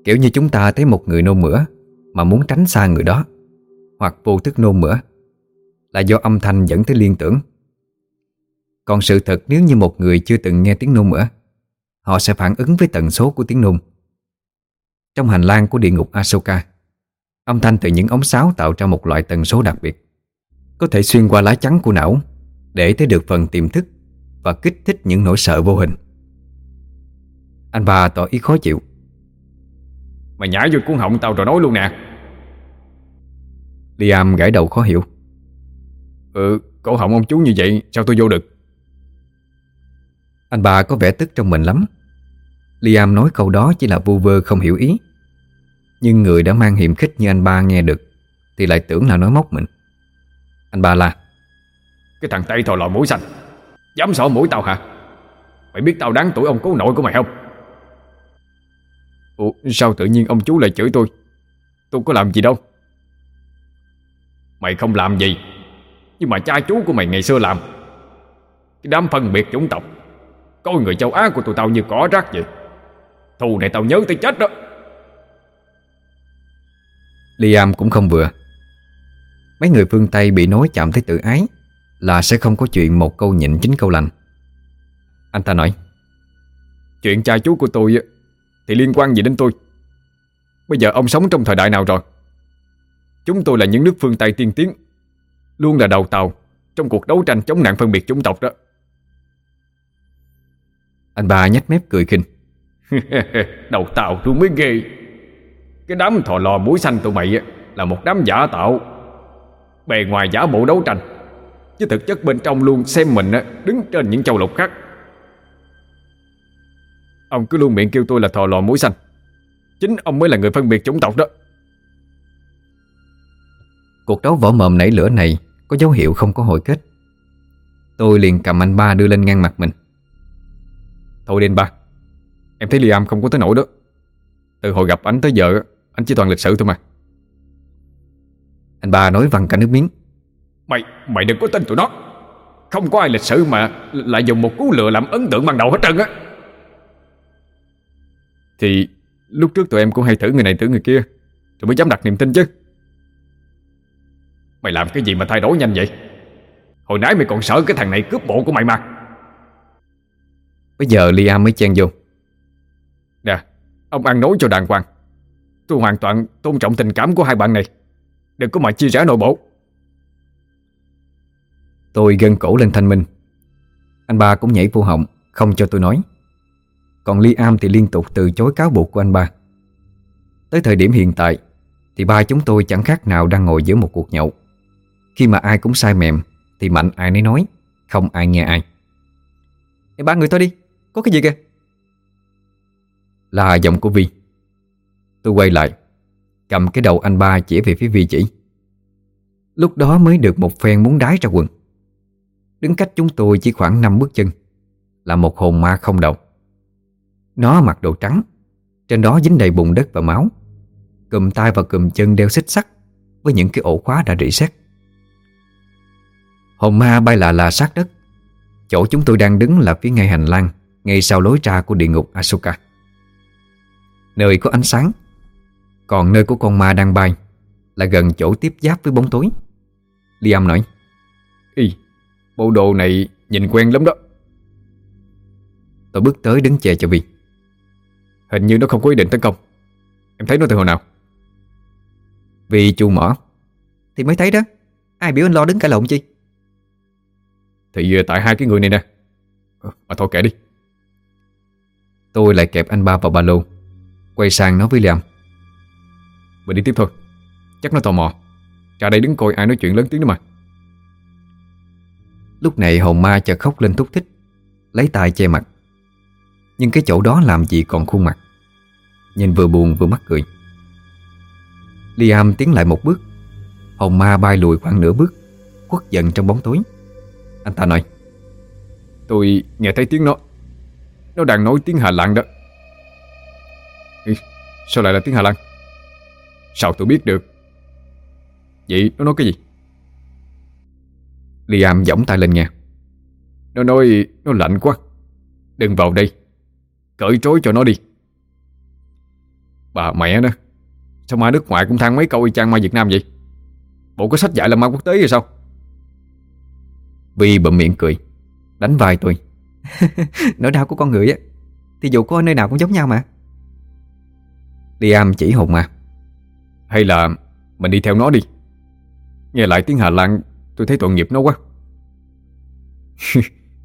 Kiểu như chúng ta thấy một người nôn mửa Mà muốn tránh xa người đó, Hoặc vô thức nôn mửa, Là do âm thanh dẫn tới liên tưởng. Còn sự thật nếu như một người chưa từng nghe tiếng nôn mửa Họ sẽ phản ứng với tần số của tiếng nôn. Trong hành lang của địa ngục Asoka Âm thanh từ những ống sáo tạo ra một loại tần số đặc biệt Có thể xuyên qua lá chắn của não Để tới được phần tiềm thức Và kích thích những nỗi sợ vô hình. Anh ba tỏ ý khó chịu. Mày nhả vô cuốn họng tao rồi nói luôn nè. Liam gãi đầu khó hiểu. Ừ, cổ họng ông chú như vậy Sao tôi vô được Anh bà có vẻ tức trong mình lắm. Liam nói câu đó chỉ là vu vơ không hiểu ý. Nhưng người đã mang hiểm khích như anh ba nghe được Thì lại tưởng là nói móc mình. Anh ba la Cái thằng Tây thò lò mũi xanh. Dám sỏ mũi tao hả? Mày biết tao đáng tuổi ông cố nội của mày không? Ủa sao tự nhiên ông chú lại chửi tôi? Tôi có làm gì đâu? Mày không làm gì Nhưng mà cha chú của mày ngày xưa làm. Cái đám phân biệt chủng tộc Coi người châu Á của tụi tao như cỏ rác vậy. Thù này tao nhớ tới chết đó. Liam cũng không vừa. Mấy người phương Tây bị nói chạm tới tự ái Là sẽ không có chuyện một câu nhịn chính câu lành. Anh ta nói Chuyện cha chú của tôi Thì liên quan gì đến tôi? Bây giờ ông sống trong thời đại nào rồi? Chúng tôi là những nước phương Tây tiên tiến Luôn là đầu tàu Trong cuộc đấu tranh chống nạn phân biệt chủng tộc đó Anh ba nhếch mép cười khinh. Đầu tàu tôi mới ghê. Cái đám thò lò mũi xanh tụi mày Là một đám giả tạo. Bề ngoài giả bộ đấu tranh Chứ thực chất bên trong luôn xem mình Đứng trên những châu lục khác. Ông cứ luôn miệng kêu tôi là thò lò mũi xanh. Chính ông mới là người phân biệt chủng tộc đó. Cuộc đấu võ mồm nảy lửa này Có dấu hiệu không có hồi kết. Tôi liền cầm anh ba đưa lên ngang mặt mình Thôi đến ba. Em thấy Liam không có tới nổi đó. Từ hồi gặp anh tới giờ Anh chỉ toàn lịch sử thôi mà. Anh ba nói văng cả nước miếng. Mày, mày đừng có tin tụi nó. Không có ai lịch sử mà Lại dùng một cú lừa làm ấn tượng ban đầu hết trơn á. Thì lúc trước tụi em cũng hay thử người này thử người kia. Rồi mới dám đặt niềm tin chứ. Mày làm cái gì mà thay đổi nhanh vậy? Hồi nãy mày còn sợ cái thằng này cướp bộ của mày mà Bây giờ Liam mới chen vô. Nè Ông ăn nói cho đàng hoàng. Tôi hoàn toàn tôn trọng tình cảm của hai bạn này. Đừng có mà chia rẽ nội bộ. Tôi gân cổ lên thanh minh. Anh ba cũng nhảy vô họng Không cho tôi nói. Còn Liam thì liên tục từ chối cáo buộc của anh ba. Tới thời điểm hiện tại Thì ba chúng tôi chẳng khác nào đang ngồi giữa một cuộc nhậu. Khi mà ai cũng sai mềm Thì mạnh ai nấy nói Không ai nghe ai. Ê, Ba người thôi đi có cái gì kìa? Là giọng của Vi. Tôi quay lại, Cầm cái đầu anh ba chỉ về phía Vi chỉ. Lúc đó mới được một phen muốn đái ra quần. Đứng cách chúng tôi chỉ khoảng 5 bước chân, Là một hồn ma không đầu. Nó mặc đồ trắng, Trên đó dính đầy bùn đất và máu. Cùm tay và cùm chân đeo xích sắt Với những cái ổ khóa đã rỉ sét. Hồn ma bay lạ là sát đất. Chỗ chúng tôi đang đứng là phía ngay hành lang. Ngay sau lối ra của địa ngục Asuka. Nơi có ánh sáng Còn nơi của con ma đang bay Là gần chỗ tiếp giáp với bóng tối. Liam nói Ý, bộ đồ này nhìn quen lắm đó. Tôi bước tới đứng che cho Vi. Hình như nó không có ý định tấn công. Em thấy nó từ hồi nào? Vi chu mỏ. Thì mới thấy đó Ai biểu anh lo đứng cãi lộn chi? Thì ờ, tại hai cái người này nè. Ờ, Mà thôi kệ đi Tôi lại kẹp anh ba vào ba lô. Quay sang nói với Liam. Mình đi tiếp thôi. Chắc nó tò mò. Ra đây đứng coi ai nói chuyện lớn tiếng nữa mà. Lúc này hồn ma chợt khóc lên thúc thích, Lấy tay che mặt. Nhưng cái chỗ đó làm gì còn khuôn mặt. Nhìn vừa buồn vừa mắc cười. Liam tiến lại một bước. Hồn ma bay lùi khoảng nửa bước, Khuất dần trong bóng tối. Anh ta nói, Tôi nghe thấy tiếng nó. Nó đang nói tiếng Hà Lan đó. Ê, Sao lại là tiếng Hà Lan? Sao tôi biết được? Vậy nó nói cái gì? Liam giỏng tay lên nghe. Nó nói nó lạnh quá. Đừng vào đây. Cởi trói cho nó đi. Bà mẹ đó Sao ma nước ngoài cũng than mấy câu y chang ma Việt Nam vậy? Bộ có sách dạy là ma quốc tế rồi sao? Vi bậm miệng cười Đánh vai tôi. Nỗi đau của con người á Thì dù có ở nơi nào cũng giống nhau mà. Liam chỉ hồn ma Hay là mình đi theo nó đi. Nghe lại tiếng Hà Lan Tôi thấy tội nghiệp nó quá.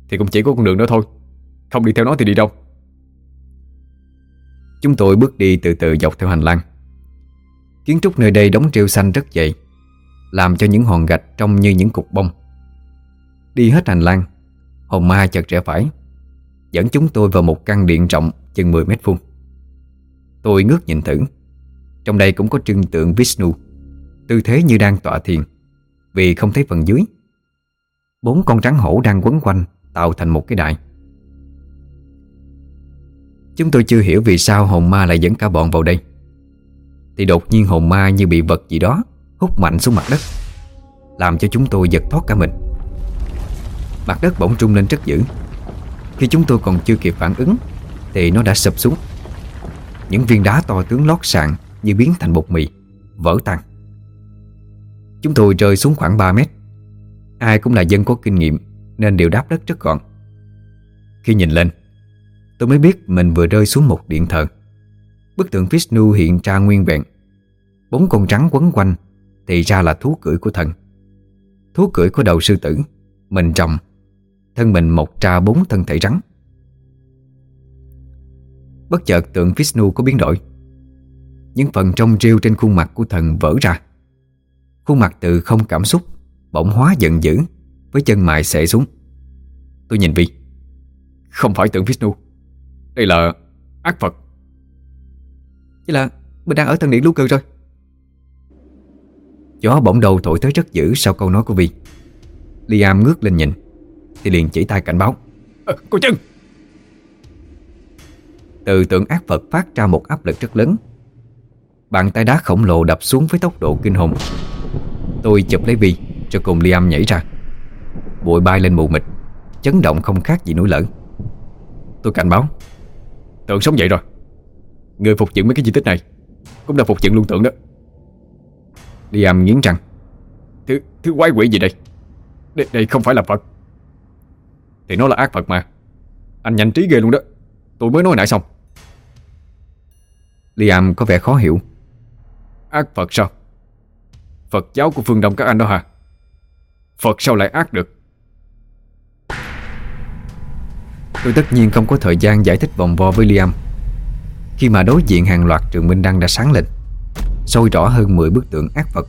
Thì cũng chỉ có con đường đó thôi. Không đi theo nó thì đi đâu? Chúng tôi bước đi từ từ dọc theo hành lang. Kiến trúc nơi đây đóng treo xanh rất dày Làm cho những hòn gạch trông như những cục bông. Đi hết hành lang Hồn ma chợt rẽ phải, Dẫn chúng tôi vào một căn điện rộng chừng 10 mét vuông. Tôi ngước nhìn thử, Trong đây cũng có trưng tượng Vishnu, Tư thế như đang tọa thiền, Vì không thấy phần dưới. Bốn con rắn hổ đang quấn quanh, Tạo thành một cái đại Chúng tôi chưa hiểu vì sao hồn ma lại dẫn cả bọn vào đây. Thì đột nhiên hồn ma như bị vật gì đó Hút mạnh xuống mặt đất, Làm cho chúng tôi giật thoát cả mình. Mặt đất bỗng trung lên rất dữ. Khi chúng tôi còn chưa kịp phản ứng, Thì nó đã sụp xuống. Những viên đá to tướng lót sàn Như biến thành bột mì, Vỡ tan. Chúng tôi rơi xuống khoảng 3 mét. Ai cũng là dân có kinh nghiệm, Nên đều đáp đất rất gọn. Khi nhìn lên, Tôi mới biết mình vừa rơi xuống một điện thờ. Bức tượng Vishnu hiện ra nguyên vẹn. Bốn con trắng quấn quanh Thì ra là thú cưỡi của thần. Thú cưỡi có đầu sư tử, Mình trồng Thân mình mọc ra bốn thân thể rắn. Bất chợt tượng Vishnu có biến đổi. Những phần trong rêu trên khuôn mặt của thần vỡ ra. Khuôn mặt từ không cảm xúc Bỗng hóa giận dữ, Với chân mày xệ xuống. Tôi nhìn Vi. Không phải tượng Vishnu. Đây là ác Phật Vậy là mình đang ở thần điện lưu cư rồi. Gió bỗng đầu thổi tới rất dữ sau câu nói của Vi. Liam ngước lên nhìn. Thì liền chỉ tay cảnh báo. À, Cô chân Từ tượng ác Phật phát ra một áp lực rất lớn. Bàn tay đá khổng lồ đập xuống với tốc độ kinh hồn. Tôi chụp lấy Vi Rồi cùng Liam nhảy ra. Bụi bay lên mù mịt Chấn động không khác gì núi lở. Tôi cảnh báo Tượng sống dậy rồi. Người phục dựng mấy cái di tích này Cũng là phục dựng luôn tượng đó. Liam nghiến răng Thứ, thứ quái quỷ gì đây? Đây, đây không phải là Phật thì nó là ác Phật mà. Anh nhanh trí ghê luôn đó. Tôi mới nói nãy xong. Liam có vẻ khó hiểu. Ác Phật sao? Phật giáo của phương Đông các anh đó hả? Phật sao lại ác được? Tôi tất nhiên không có thời gian giải thích vòng vo với Liam. Khi mà đối diện hàng loạt trường minh đăng đã sáng lên Sôi rõ hơn 10 bức tượng ác Phật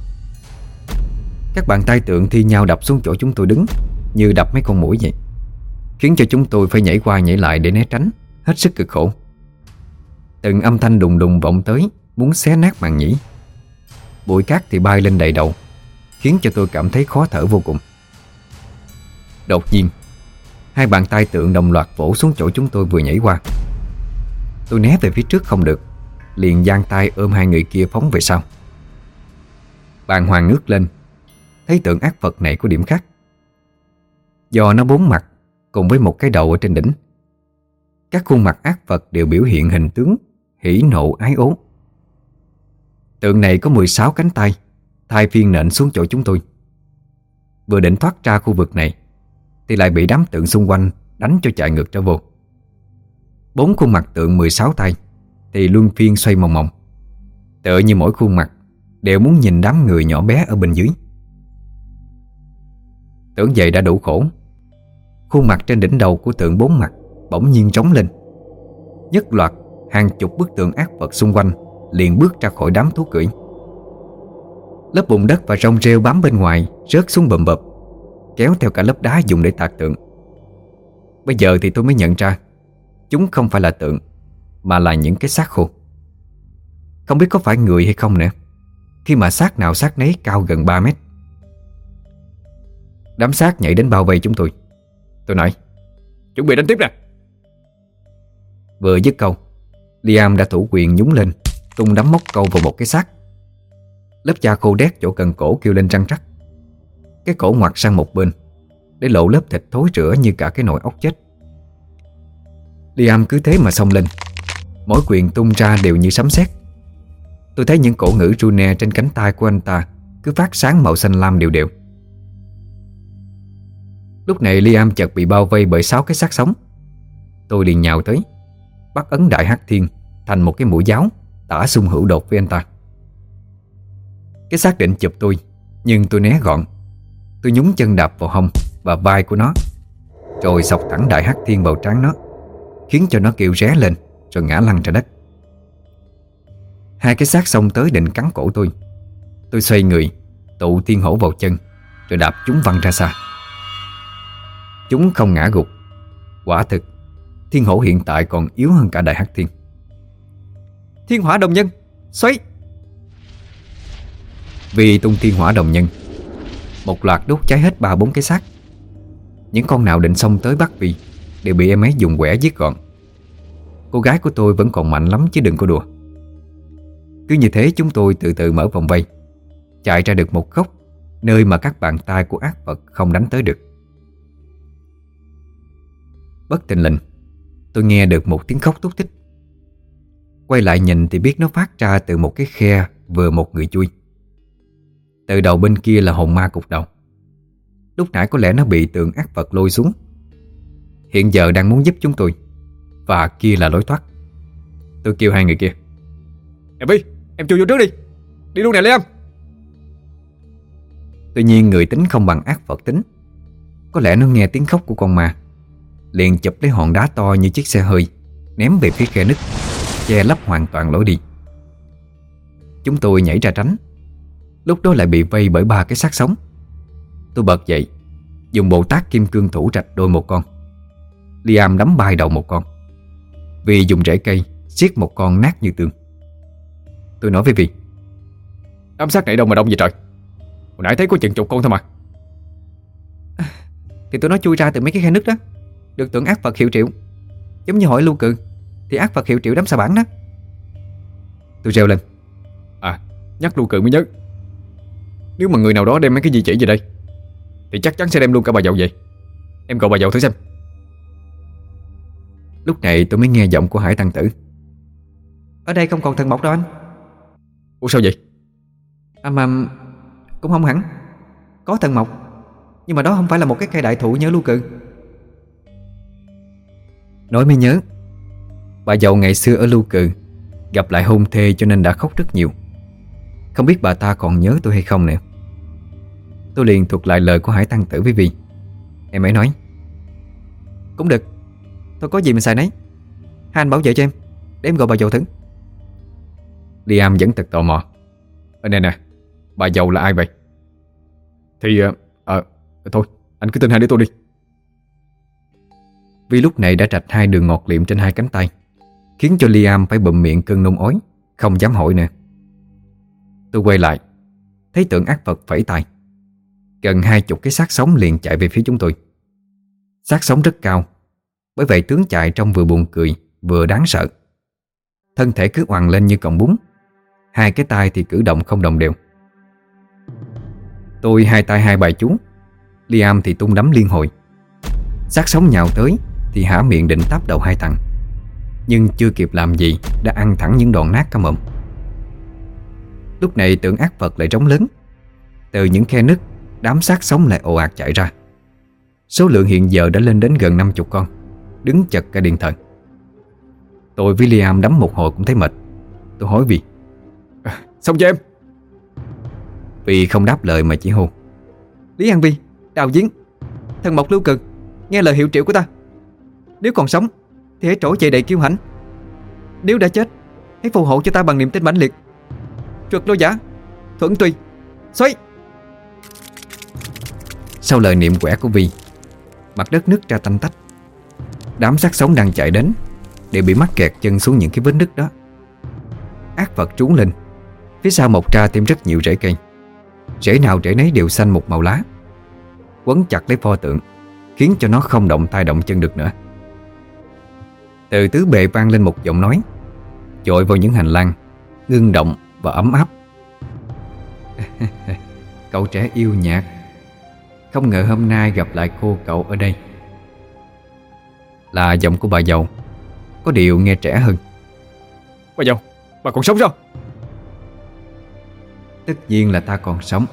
Các bàn tay tượng thi nhau đập xuống chỗ chúng tôi đứng, Như đập mấy con mũi vậy. Khiến cho chúng tôi phải nhảy qua nhảy lại để né tránh. Hết sức cực khổ. Từng âm thanh đùng đùng vọng tới, Muốn xé nát màn nhĩ. Bụi cát thì bay lên đầy đầu, Khiến cho tôi cảm thấy khó thở vô cùng. Đột nhiên, Hai bàn tay tượng đồng loạt vỗ xuống chỗ chúng tôi vừa nhảy qua. Tôi né về phía trước không được, Liền giang tay ôm hai người kia phóng về sau. Bàn hoàng ngước lên, Thấy tượng ác Phật này có điểm khác. Do nó bốn mặt Cùng với một cái đầu ở trên đỉnh. Các khuôn mặt ác vật đều biểu hiện hình tướng, Hỉ nộ, ái ố. Tượng này có 16 cánh tay Thai phiên nện xuống chỗ chúng tôi. Vừa định thoát ra khu vực này, Thì lại bị đám tượng xung quanh Đánh cho chạy ngược trở vô. Bốn khuôn mặt tượng 16 tay Thì luân phiên xoay mòng mòng. Tựa như mỗi khuôn mặt Đều muốn nhìn đám người nhỏ bé ở bên dưới. Tưởng vậy đã đủ khổ. Khuôn mặt trên đỉnh đầu của tượng bốn mặt Bỗng nhiên trống lên. Nhất loạt, hàng chục bức tượng ác vật xung quanh Liền bước ra khỏi đám thú cưỡi. Lớp bùn đất và rong rêu bám bên ngoài Rớt xuống bầm bập, Kéo theo cả lớp đá dùng để tạc tượng. Bây giờ thì tôi mới nhận ra, Chúng không phải là tượng, Mà là những cái xác khô. Không biết có phải người hay không nữa, Khi mà xác nào xác nấy cao gần 3 mét. Đám xác nhảy đến bao vây chúng tôi. Tôi nói, Chuẩn bị đánh tiếp nè. Vừa dứt câu, Liam đã thủ quyền nhúng lên, Tung đấm móc câu vào một cái xác. Lớp da khô đét chỗ cần cổ kêu lên răng rắc. Cái cổ ngoặt sang một bên, Để lộ lớp thịt thối rữa như cả cái nồi ốc chết. Liam cứ thế mà xông lên. Mỗi quyền tung ra đều như sấm sét. Tôi thấy những cổ ngữ Rune trên cánh tay của anh ta Cứ phát sáng màu xanh lam đều đều. Lúc này Liam chợt bị bao vây bởi sáu cái xác sống. Tôi liền nhào tới, Bắt ấn đại hắc thiên Thành một cái mũi giáo, Tả xung hữu đột với anh ta. Cái xác định chụp tôi, Nhưng tôi né gọn. Tôi nhúng chân đạp vào hông Và vai của nó, Rồi sọc thẳng đại hắc thiên vào trán nó, Khiến cho nó kêu ré lên Rồi ngã lăn ra đất. Hai cái xác xông tới định cắn cổ tôi. Tôi xoay người, Tụ thiên hổ vào chân, Rồi đạp chúng văng ra xa. Chúng không ngã gục. Quả thực, Thiên hổ hiện tại còn yếu hơn cả đại hắc thiên. Thiên hỏa đồng nhân, Xoáy! Vì tung thiên hỏa đồng nhân, Một loạt đốt cháy hết ba bốn cái xác. Những con nào định xông tới bắt vì Đều bị em ấy dùng quẻ giết gọn. Cô gái của tôi vẫn còn mạnh lắm chứ đừng có đùa. Cứ như thế chúng tôi từ từ mở vòng vây, Chạy ra được một góc Nơi mà các bàn tay của ác vật không đánh tới được. Bất tình lình. Tôi nghe được một tiếng khóc túc thích Quay lại nhìn thì biết nó phát ra từ một cái khe vừa một người chui. Từ đầu bên kia là hồn ma cục đầu. Lúc nãy có lẽ nó bị tượng ác vật lôi xuống. Hiện giờ đang muốn giúp chúng tôi. Và kia là lối thoát. Tôi kêu hai người kia. Em Vi, em chui vô trước đi. Đi luôn nè Lê Em Tuy nhiên người tính không bằng ác vật tính. Có lẽ nó nghe tiếng khóc của con ma Liền chụp lấy hòn đá to như chiếc xe hơi, Ném về phía khe nứt, Che lấp hoàn toàn lối đi. Chúng tôi nhảy ra tránh. Lúc đó lại bị vây bởi ba cái xác sống. Tôi bật dậy, Dùng bộ tác kim cương thủ rạch đôi một con. Liam đấm bay đầu một con. Vì dùng rễ cây Xiết một con nát như tường. Tôi nói với Vi, Đám xác này đâu mà đông vậy trời? Hồi nãy thấy có chừng chục con thôi mà. Thì tôi nói chui ra từ mấy cái khe nứt đó. Được tưởng ác Phật hiệu triệu. Giống như hỏi lưu cự Thì ác Phật hiệu triệu đám sa bản đó? Tôi reo lên. À nhắc lưu cự mới nhớ. Nếu mà người nào đó đem mấy cái di chỉ về đây Thì chắc chắn sẽ đem luôn cả bà dậu về. Em gọi bà dậu thử xem. Lúc này tôi mới nghe giọng của Hải Tăng Tử. Ở đây không còn thần mộc đâu anh. Ủa sao vậy? À mà cũng không hẳn. Có thần mộc Nhưng mà đó không phải là một cái cây đại thụ nhớ lưu cự Nói mới nhớ Bà giàu ngày xưa ở Lưu Cự Gặp lại hôn thê cho nên đã khóc rất nhiều. Không biết bà ta còn nhớ tôi hay không nè Tôi liền thuộc lại lời của Hải Tăng Tử với Vi Em ấy nói Cũng được tôi có gì mình xài nấy. Hai anh bảo vệ cho em Để em gọi bà giàu thử. Liam vẫn thật tò mò. Ở nè nè Bà giàu là ai vậy? Thì ờ à, Thôi anh cứ tin hai đứa tôi đi vì lúc này đã rạch hai đường ngọt liệm trên hai cánh tay, Khiến cho Liam phải bụm miệng cơn nôn ói, Không dám hỏi nữa. Tôi quay lại, Thấy tượng ác vật phẩy tay. Gần hai chục cái xác sống liền chạy về phía chúng tôi. Xác sống rất cao, Bởi vậy tướng chạy trong vừa buồn cười, Vừa đáng sợ. Thân thể cứ hoàng lên như cọng bún, Hai cái tay thì cử động không đồng đều. Tôi hai tay hai bài chú, Liam thì tung đấm liên hồi. Xác sống nhào tới thì hả miệng định táp đầu hai thằng. Nhưng chưa kịp làm gì Đã ăn thẳng những đoạn nát cả mộm Lúc này tượng ác vật lại trống lớn. Từ những khe nứt Đám xác sống lại ồ ạt chạy ra. Số lượng hiện giờ đã lên đến gần 50 con Đứng chật cả điện thần Tôi với Liam đấm một hồi cũng thấy mệt. Tôi hỏi vì à, Xong cho em. Vì không đáp lời mà chỉ hô. Lý An Vi, Đào Giếng Thần Mộc Lưu Cực Nghe lời hiệu triệu của ta nếu còn sống, Thì hãy trổ chạy đầy kiêu hãnh. Nếu đã chết, Hãy phù hộ cho ta bằng niềm tin mãnh liệt. Trượt lô giả Thuận tùy Xoay. Sau lời niệm quẻ của Vi, Mặt đất nứt ra tanh tách. Đám xác sống đang chạy đến, Đều bị mắc kẹt chân xuống những cái vết nứt đó. Ác vật trú lên, Phía sau mọc ra thêm rất nhiều rễ cây. Rễ nào rễ nấy đều xanh một màu lá. Quấn chặt lấy pho tượng, Khiến cho nó không động tay động chân được nữa. Từ tứ bề vang lên một giọng nói. Chội vào những hành lang Ngưng động và ấm áp. Cậu trẻ yêu nhạc Không ngờ hôm nay gặp lại cô cậu ở đây. Là giọng của bà giàu Có điều nghe trẻ hơn. Bà giàu, bà còn sống sao? Tất nhiên là ta còn sống.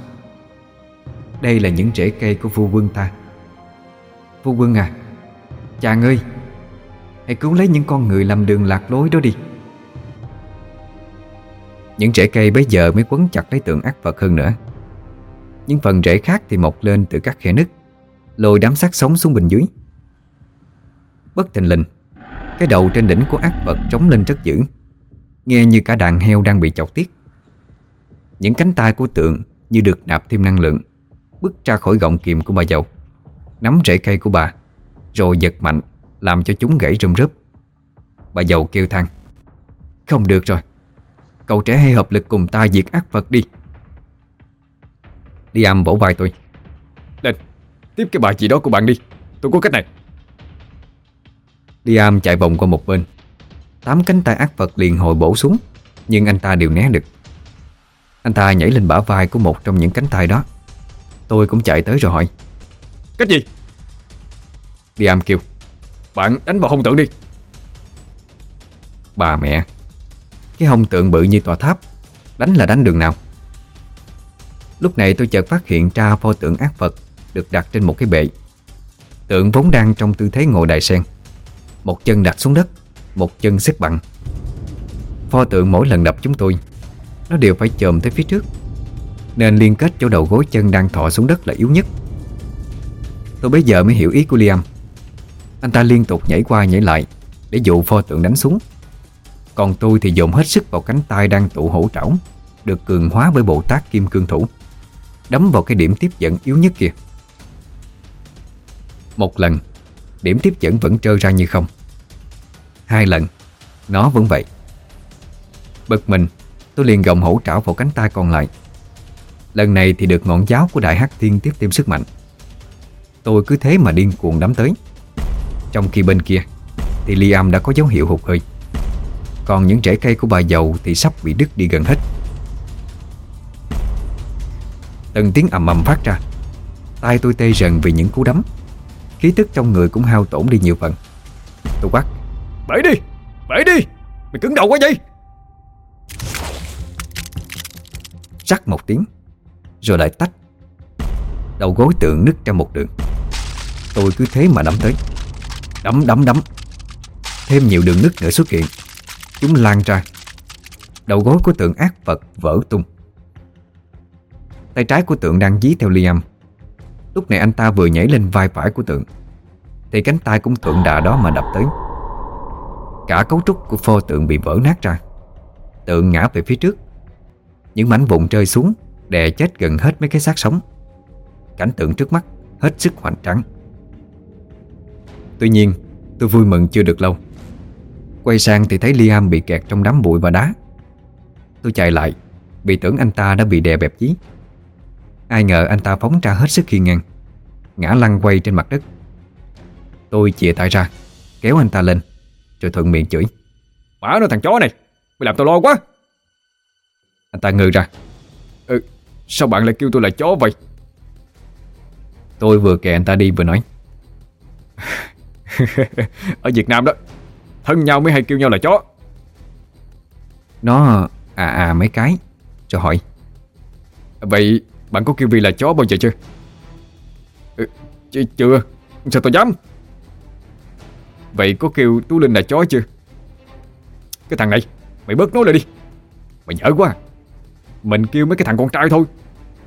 Đây là những rễ cây của phu quân ta. Phu quân à Chàng ơi Hãy cứu lấy những con người làm đường lạc lối đó đi. Những rễ cây bây giờ mới quấn chặt lấy tượng ác Phật hơn nữa. Những phần rễ khác thì mọc lên từ các khe nứt, Lôi đám xác sống xuống bên dưới. Bất thình lình, Cái đầu trên đỉnh của ác Phật trống lên rất dữ, Nghe như cả đàn heo đang bị chọc tiết. Những cánh tay của tượng như được nạp thêm năng lượng, Bước ra khỏi gọng kìm của bà giàu, Nắm rễ cây của bà, Rồi giật mạnh làm cho chúng gãy rùm rớp Bà giàu kêu than Không được rồi. Cậu trẻ hãy hợp lực cùng ta diệt ác vật đi. Liam vỗ vai tôi Lên, tiếp cái bài chị đó của bạn đi. Tôi có cách này. Liam chạy vòng qua một bên. Tám cánh tay ác vật liền hồi bổ xuống Nhưng anh ta đều né được. Anh ta nhảy lên bả vai của một trong những cánh tay đó. Tôi cũng chạy tới rồi hỏi Cách gì? Liam kêu bạn đánh vào hông tượng đi. Bà mẹ. Cái hông tượng bự như tòa tháp. Đánh là đánh đường nào? Lúc này tôi chợt phát hiện ra pho tượng ác Phật Được đặt trên một cái bệ. Tượng vốn đang trong tư thế ngồi đài sen. Một chân đặt xuống đất, Một chân xếp bằng. Pho tượng mỗi lần đập chúng tôi, Nó đều phải chồm tới phía trước. Nên liên kết chỗ đầu gối chân đang thọ xuống đất là yếu nhất. Tôi bây giờ mới hiểu ý của Liam. Anh ta liên tục nhảy qua nhảy lại, Để dụ pho tượng đánh xuống. Còn tôi thì dồn hết sức vào cánh tay đang tụ hổ trảo, Được cường hóa bởi bộ tác kim cương thủ, Đấm vào cái điểm tiếp dẫn yếu nhất kia. Một lần, Điểm tiếp dẫn vẫn trơ ra như không. Hai lần, Nó vẫn vậy. Bực mình, Tôi liền gồng hổ trảo vào cánh tay còn lại. Lần này thì được ngọn giáo của Đại Hắc Thiên tiếp thêm sức mạnh. Tôi cứ thế mà điên cuồng đắm tới. Trong khi bên kia Thì Liam đã có dấu hiệu hụt hơi. Còn những rễ cây của bà giàu Thì sắp bị đứt đi gần hết. Từng tiếng ầm ầm phát ra. Tay tôi tê rần vì những cú đấm. Khí tức trong người cũng hao tổn đi nhiều phần. Tôi quát Bể đi, bể đi! Mày cứng đầu quá vậy! Rắc một tiếng Rồi lại tách. Đầu gối tượng nứt ra một đường. Tôi cứ thế mà đấm tới. Đấm đấm đấm. Thêm nhiều đường nứt nữa xuất hiện. Chúng lan ra. Đầu gối của tượng ác vật vỡ tung. Tay trái của tượng đang dí theo Liam Lúc này anh ta vừa nhảy lên vai phải của tượng, Thì cánh tay cũng thuận đà đó mà đập tới. Cả cấu trúc của pho tượng bị vỡ nát ra. Tượng ngã về phía trước. Những mảnh vụn rơi xuống, Đè chết gần hết mấy cái xác sống. Cảnh tượng trước mắt Hết sức hoành tráng. Tuy nhiên tôi vui mừng chưa được lâu. Quay sang thì thấy Liam bị kẹt trong đám bụi và đá. Tôi chạy lại Bị tưởng anh ta đã bị đè bẹp chí. Ai ngờ anh ta phóng ra hết sức khiên ngang Ngã lăn quay trên mặt đất. Tôi chìa tay ra Kéo anh ta lên Rồi thuận miệng chửi. Má nó thằng chó này Mày làm tao lo quá. Anh ta ngừ ra. Ừ, Sao bạn lại kêu tôi là chó vậy? Tôi vừa kè anh ta đi vừa nói Ở Việt Nam đó Thân nhau mới hay kêu nhau là chó? Nó à à mấy cái. Rồi hỏi. Vậy bạn có kêu Vi là chó bao giờ chưa? Ừ, ch Chưa. Sao tôi dám? Vậy có kêu Tú Linh là chó chưa? Cái thằng này Mày bớt nói lại đi. Mày nhớ quá. Mình kêu mấy cái thằng con trai thôi.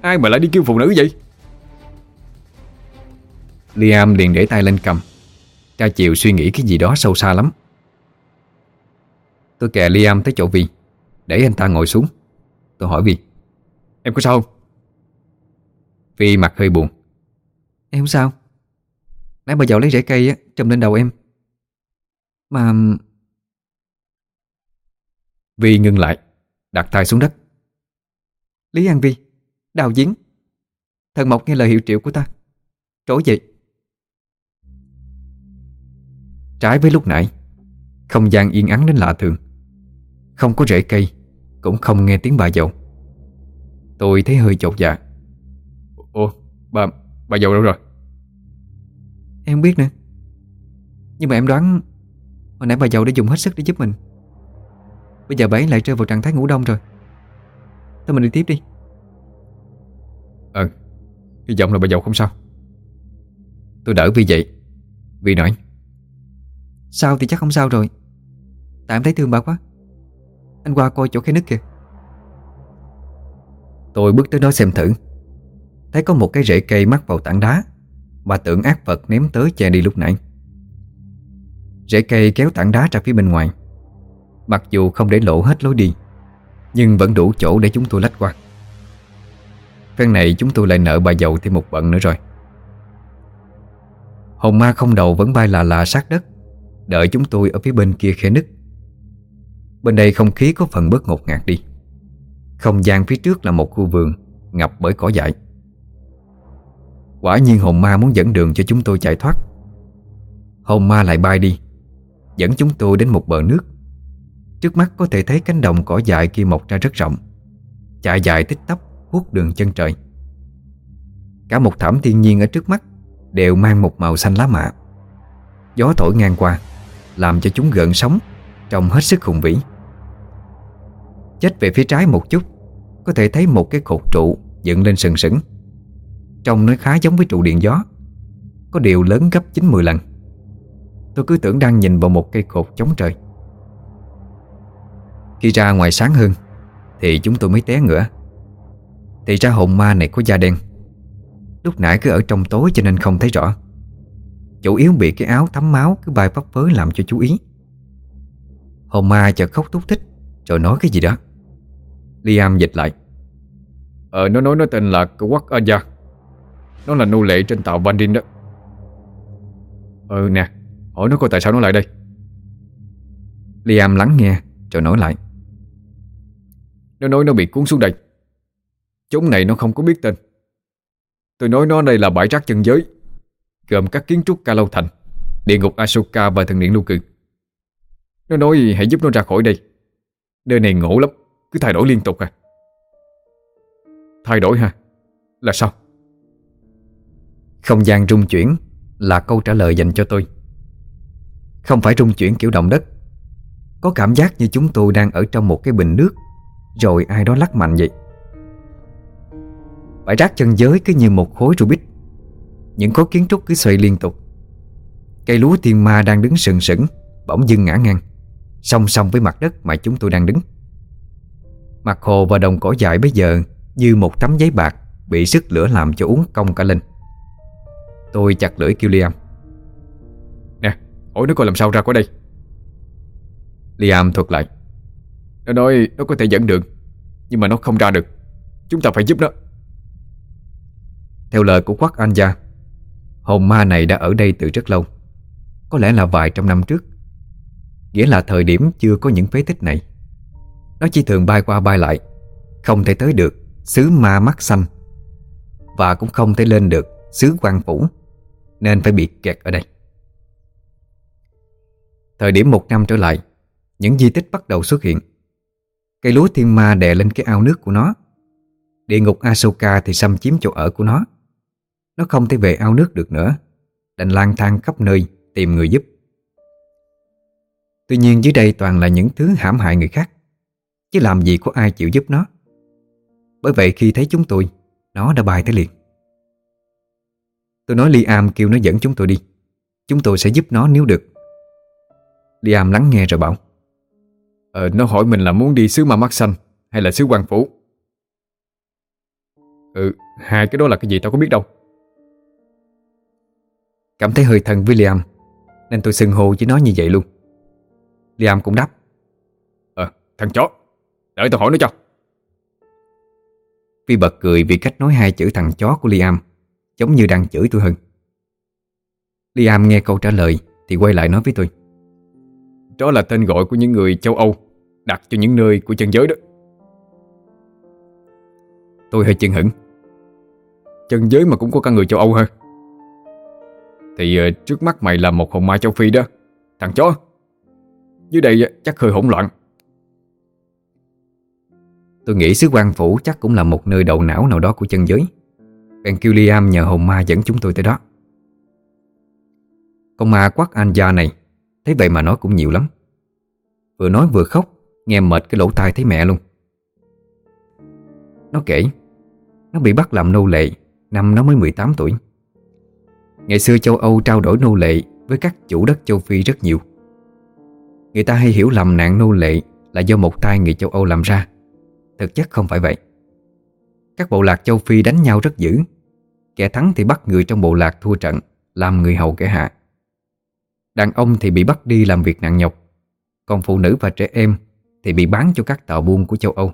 Ai mà lại đi kêu phụ nữ vậy? Liam liền để tay lên cầm ra chiều suy nghĩ cái gì đó sâu xa lắm. Tôi kè Liam tới chỗ Vi, Để anh ta ngồi xuống. Tôi hỏi Vi, Em có sao không? Vi mặt hơi buồn, Em không sao. Nãy bà giàu lấy rễ cây á Trùm lên đầu em. Mà Vi ngưng lại, Đặt tay xuống đất. Lý An Vi, Đào Giếng, Thần Mộc nghe lời hiệu triệu của ta. Trỗi dậy. Trái với lúc nãy. Không gian yên ắng đến lạ thường. Không có rễ cây Cũng không nghe tiếng bà dậu. Tôi thấy hơi chột dạ. Ủa bà, bà dậu đâu rồi? Em không biết nữa Nhưng mà em đoán Hồi nãy bà dậu đã dùng hết sức để giúp mình. Bây giờ bà ấy lại rơi vào trạng thái ngủ đông rồi. Thôi mình đi tiếp đi. Ờ Hy vọng là bà dậu không sao. Tôi đỡ vì vậy Vì nói Sao thì chắc không sao rồi. Tại em thấy thương bà quá. Anh qua coi chỗ khe nứt kìa. Tôi bước tới đó xem thử. Thấy có một cái rễ cây mắc vào tảng đá. Bà tưởng ác vật ném tới che đi lúc nãy. Rễ cây kéo tảng đá ra phía bên ngoài. Mặc dù không để lộ hết lối đi, Nhưng vẫn đủ chỗ để chúng tôi lách qua. Phen này chúng tôi lại nợ bà giàu thêm một bận nữa rồi. Hồn ma không đầu vẫn bay là là sát đất. Đợi chúng tôi ở phía bên kia khe nứt. Bên đây không khí có phần bớt ngột ngạt đi. Không gian phía trước là một khu vườn, Ngập bởi cỏ dại. Quả nhiên hồn ma muốn dẫn đường cho chúng tôi chạy thoát. Hồn ma lại bay đi, Dẫn chúng tôi đến một bờ nước. Trước mắt có thể thấy cánh đồng cỏ dại kia mọc ra rất rộng Chạy dài tích tắp hút đường chân trời. Cả một thảm thiên nhiên ở trước mắt Đều mang một màu xanh lá mạ. Gió thổi ngang qua làm cho chúng gợn sóng, Trông hết sức hùng vĩ. Chết về phía trái một chút, Có thể thấy một cái cột trụ dựng lên sừng sững. Trông nó khá giống với trụ điện gió, Có điều lớn gấp 9-10 lần. Tôi cứ tưởng đang nhìn vào một cây cột chống trời. Khi ra ngoài sáng hơn, Thì chúng tôi mới té ngửa. Thì ra hồn ma này có da đen, Lúc nãy cứ ở trong tối cho nên không thấy rõ. Chủ yếu bị cái áo thấm máu Cứ bay phấp phới làm cho chú ý. Hồn ma chợt khóc thúc thích Rồi nói cái gì đó. Liam dịch lại. Ờ nó nói nó tên là Quắc Aja Nó là nô lệ trên tàu Bandin đó. Ừ nè Hỏi nó coi tại sao nó lại đây. Liam lắng nghe Rồi nói lại. Nó nói nó bị cuốn xuống đây. Chúng này nó không có biết tên. Tôi nói nó đây là bãi rác chân giới Gồm các kiến trúc ca lâu thành, Địa ngục Asuka và thần điện lưu cư. Nó nói, hãy giúp nó ra khỏi đây. Nơi này ngộ lắm, Cứ thay đổi liên tục à. Thay đổi ha Là sao? Không gian rung chuyển Là câu trả lời dành cho tôi. Không phải rung chuyển kiểu động đất. Có cảm giác như chúng tôi đang ở trong một cái bình nước, Rồi ai đó lắc mạnh vậy. Bãi rác chân giới cứ như một khối Rubik. Những khối kiến trúc cứ xoay liên tục. Cây lúa thiên ma đang đứng sừng sững Bỗng dưng ngã ngang Song song với mặt đất mà chúng tôi đang đứng. Mặt hồ và đồng cỏ dại bây giờ Như một tấm giấy bạc Bị sức lửa làm cho uống cong cả lên. Tôi chặt lưỡi kêu Liam. Nè hỏi nó coi làm sao ra khỏi đây? Liam thuật lại. Nó nói nó có thể dẫn đường Nhưng mà nó không ra được. Chúng ta phải giúp nó. Theo lời của Quắc Anja Hồn ma này đã ở đây từ rất lâu. Có lẽ là vài trăm năm trước. Nghĩa là thời điểm chưa có những phế tích này. Nó chỉ thường bay qua bay lại, Không thể tới được xứ ma mắt xanh. Và cũng không thể lên được xứ quan phủ, Nên phải bị kẹt ở đây. Thời điểm một năm trở lại, Những di tích bắt đầu xuất hiện. Cây lúa thiên ma đè lên cái ao nước của nó. Địa ngục Asoka thì xâm chiếm chỗ ở của nó. Nó không thể về ao nước được nữa. Đành lang thang khắp nơi, tìm người giúp. Tuy nhiên dưới đây toàn là những thứ hãm hại người khác, Chứ làm gì có ai chịu giúp nó. Bởi vậy khi thấy chúng tôi, Nó đã bay tới liền. Tôi nói Liam kêu nó dẫn chúng tôi đi. Chúng tôi sẽ giúp nó nếu được. Liam lắng nghe rồi bảo Ờ nó hỏi mình là muốn đi xứ ma mắt xanh Hay là xứ quan phủ? Ừ Hai cái đó là cái gì tao có biết đâu. Cảm thấy hơi thân với Liam Nên tôi xưng hô với nó như vậy luôn. Liam cũng đáp. Ờ thằng chó Đợi tao hỏi nó cho. Vi bật cười vì cách nói hai chữ thằng chó của Liam Giống như đang chửi tôi hơn. Liam nghe câu trả lời Thì quay lại nói với tôi. Đó là tên gọi của những người châu Âu Đặt cho những nơi của chân giới đó. Tôi hơi chân hững. Chân giới mà cũng có cả người châu Âu hơn thì uh, trước mắt mày là một hồn ma châu Phi đó. Thằng chó. Dưới đây ờ, chắc hơi hỗn loạn. Tôi nghĩ xứ quan phủ chắc cũng là một nơi đầu não nào đó của chân giới. Bèn kêu Liam nhờ hồn ma dẫn chúng tôi tới đó. Con ma quắc Anja này Thấy vậy mà nói cũng nhiều lắm. Vừa nói vừa khóc Nghe mệt cái lỗ tai thấy mẹ luôn. Nó kể Nó bị bắt làm nô lệ Năm nó mới 18 tuổi. Ngày xưa châu Âu trao đổi nô lệ Với các chủ đất châu Phi rất nhiều. Người ta hay hiểu lầm nạn nô lệ Là do một tay người châu Âu làm ra. Thực chất không phải vậy. Các bộ lạc châu Phi đánh nhau rất dữ. Kẻ thắng thì bắt người trong bộ lạc thua trận, Làm người hầu kẻ hạ. Đàn ông thì bị bắt đi làm việc nặng nhọc. Còn phụ nữ và trẻ em Thì bị bán cho các tàu buôn của châu Âu.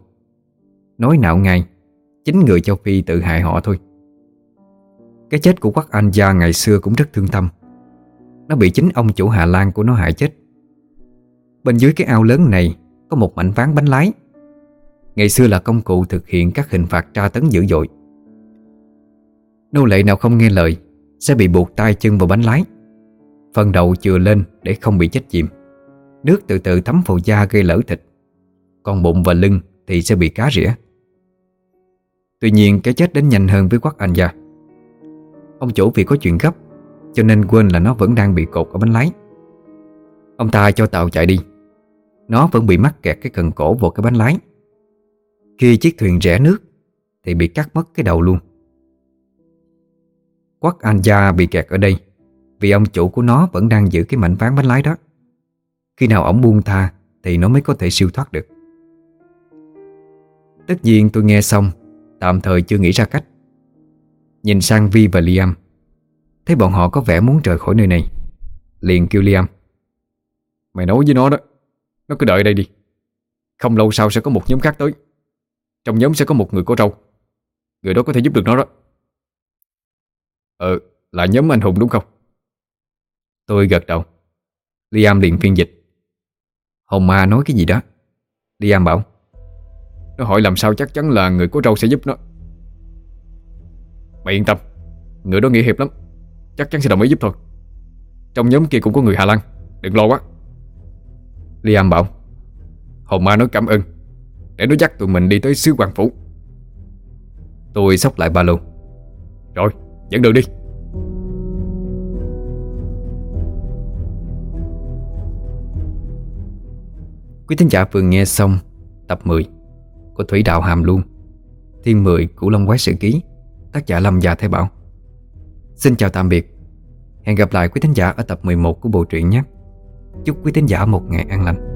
Nói nạo ngay Chính người châu Phi tự hại họ thôi. Cái chết của quắc Anh Gia ngày xưa cũng rất thương tâm. Nó bị chính ông chủ Hà Lan của nó hại chết. Bên dưới cái ao lớn này Có một mảnh ván bánh lái. Ngày xưa là công cụ thực hiện các hình phạt tra tấn dữ dội. Nô lệ nào không nghe lời Sẽ bị buộc tay chân vào bánh lái. Phần đầu chừa lên để không bị chết chìm. Nước từ từ thấm vào da gây lỡ thịt. Còn bụng và lưng thì sẽ bị cá rỉa. Tuy nhiên cái chết đến nhanh hơn với quắc anh gia. Ông chủ vì có chuyện gấp, Cho nên quên là nó vẫn đang bị cột ở bánh lái. Ông ta cho tàu chạy đi. Nó vẫn bị mắc kẹt cái cần cổ vào cái bánh lái. Khi chiếc thuyền rẽ nước, Thì bị cắt mất cái đầu luôn. Quắc anh gia bị kẹt ở đây, vì ông chủ của nó vẫn đang giữ cái mảnh ván bánh lái đó. Khi nào ổng buông tha, Thì nó mới có thể siêu thoát được. Tất nhiên tôi nghe xong, Tạm thời chưa nghĩ ra cách. Nhìn sang Vi và Liam. Thấy bọn họ có vẻ muốn rời khỏi nơi này. Liền kêu Liam. Mày nói với nó đó. Nó cứ đợi đây đi. Không lâu sau sẽ có một nhóm khác tới. Trong nhóm sẽ có một người có râu. Người đó có thể giúp được nó đó. Ờ Là nhóm anh Hùng đúng không? Tôi gật đầu. Liam liền phiên dịch. Hồng Ma nói cái gì đó? Liam bảo. Nó hỏi làm sao chắc chắn là người có râu sẽ giúp nó Mày yên tâm, Người đó nghĩa hiệp lắm. Chắc chắn sẽ đồng ý giúp thôi. Trong nhóm kia cũng có người Hà Lan, Đừng lo quá. Liam bảo Hồng Ma nói cảm ơn, Để nó dắt tụi mình đi tới xứ Hoàng Phủ. Tôi sóc lại ba lô. Rồi, dẫn đường đi. Quý thính giả vừa nghe xong tập 10 của Thủy Đạo Hàm luôn Thiên 10 của Long Quái Sự Ký tác giả Lâm già Thái Bảo. Xin chào tạm biệt. Hẹn gặp lại quý thính giả ở tập 11 của bộ truyện nhé. Chúc quý thính giả một ngày an lành.